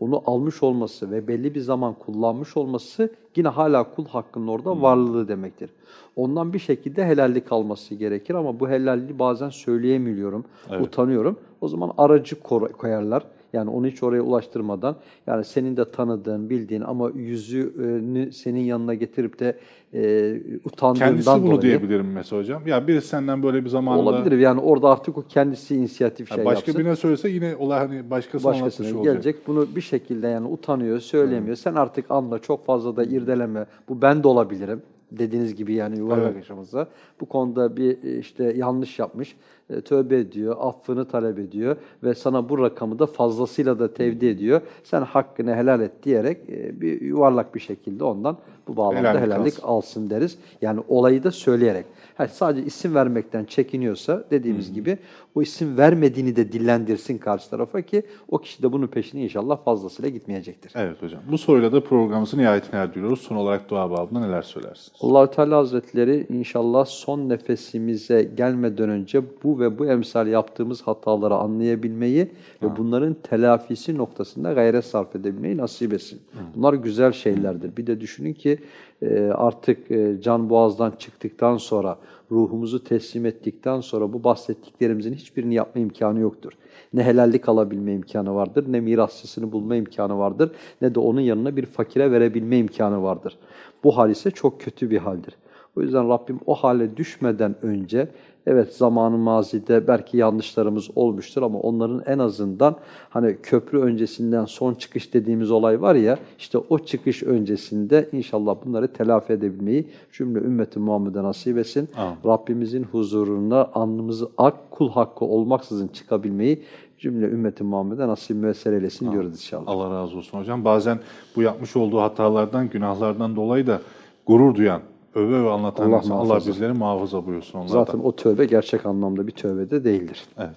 onu almış olması ve belli bir zaman kullanmış olması yine hala kul hakkının orada varlığı demektir. Ondan bir şekilde helallik alması gerekir ama bu helalliği bazen söyleyemiyorum, utanıyorum. O zaman aracı koyarlar. Yani onu hiç oraya ulaştırmadan yani senin de tanıdığın, bildiğin ama yüzünü senin yanına getirip de e, utandığından Kendisi bunu dolayı diyebilirim mesela hocam. Ya biri senden böyle bir zamanında olabilir. Yani orada artık o kendisi inisiyatif Ya şey başka yapsın. birine söylese yine olay hani başkasına anlatmış Başkasına olacak. gelecek. Bunu bir şekilde yani utanıyor, söyleyemiyor. Sen artık anla çok fazla da irdeleme. Bu ben de olabilirim. Dediğiniz gibi yani yuvarlak Evet. yaşamızda. Bu konuda bir e, işte yanlış yapmış. E, Tövbe ediyor, affını talep ediyor ve sana bu rakamı da fazlasıyla da tevdi ediyor. Sen hakkını helal et diyerek e, bir yuvarlak bir şekilde ondan bu bağlamda Helallik helallik, alsın. alsın deriz. Yani olayı da söyleyerek. Ha, sadece isim vermekten çekiniyorsa dediğimiz gibi o isim vermediğini de dillendirsin karşı tarafa ki o kişi de bunun peşine inşallah fazlasıyla gitmeyecektir. Evet hocam. Bu soruyla da programımızın nihayetine erdiriyoruz. Son olarak dua babında neler söylersiniz? Allahü Teala Hazretleri inşallah son nefesimize gelmeden önce bu bu ve bu emsal yaptığımız hataları anlayabilmeyi ve bunların telafisi noktasında gayret sarf edebilmeyi nasip etsin. Bunlar güzel şeylerdir. Bir de düşünün ki e, artık e, can boğazdan çıktıktan sonra, ruhumuzu teslim ettikten sonra bu bahsettiklerimizin hiçbirini yapma imkanı yoktur. Ne helallik alabilme imkanı vardır, ne mirasçısını bulma imkanı vardır, ne de onun yanına bir fakire verebilme imkanı vardır. Bu hal ise çok kötü bir haldir. O yüzden Rabbim o hale düşmeden önce evet zamanı mazide belki yanlışlarımız olmuştur ama onların en azından hani köprü öncesinden son çıkış dediğimiz olay var ya işte o çıkış öncesinde inşallah bunları telafi edebilmeyi cümle ümmeti Muhammed'e nasip etsin. Amin. Rabbimizin huzuruna alnımızı ak kul hakkı olmaksızın çıkabilmeyi cümle ümmeti Muhammed'e nasip müesser eylesin diyoruz inşallah. Allah razı olsun hocam. Bazen bu yapmış olduğu hatalardan, günahlardan dolayı da gurur duyan, öve ve anlatan Allah insan, Allah, bizleri muhafaza buyursun onlardan. Zaten o tövbe gerçek anlamda bir tövbe de değildir. Evet.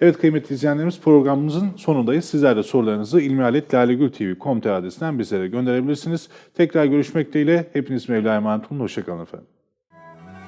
Evet kıymetli izleyenlerimiz programımızın sonundayız. Sizler de sorularınızı ilmihaletlalegültv.com adresinden bizlere gönderebilirsiniz. Tekrar görüşmek dileğiyle hepiniz Mevla'ya emanet olun. Hoşçakalın efendim.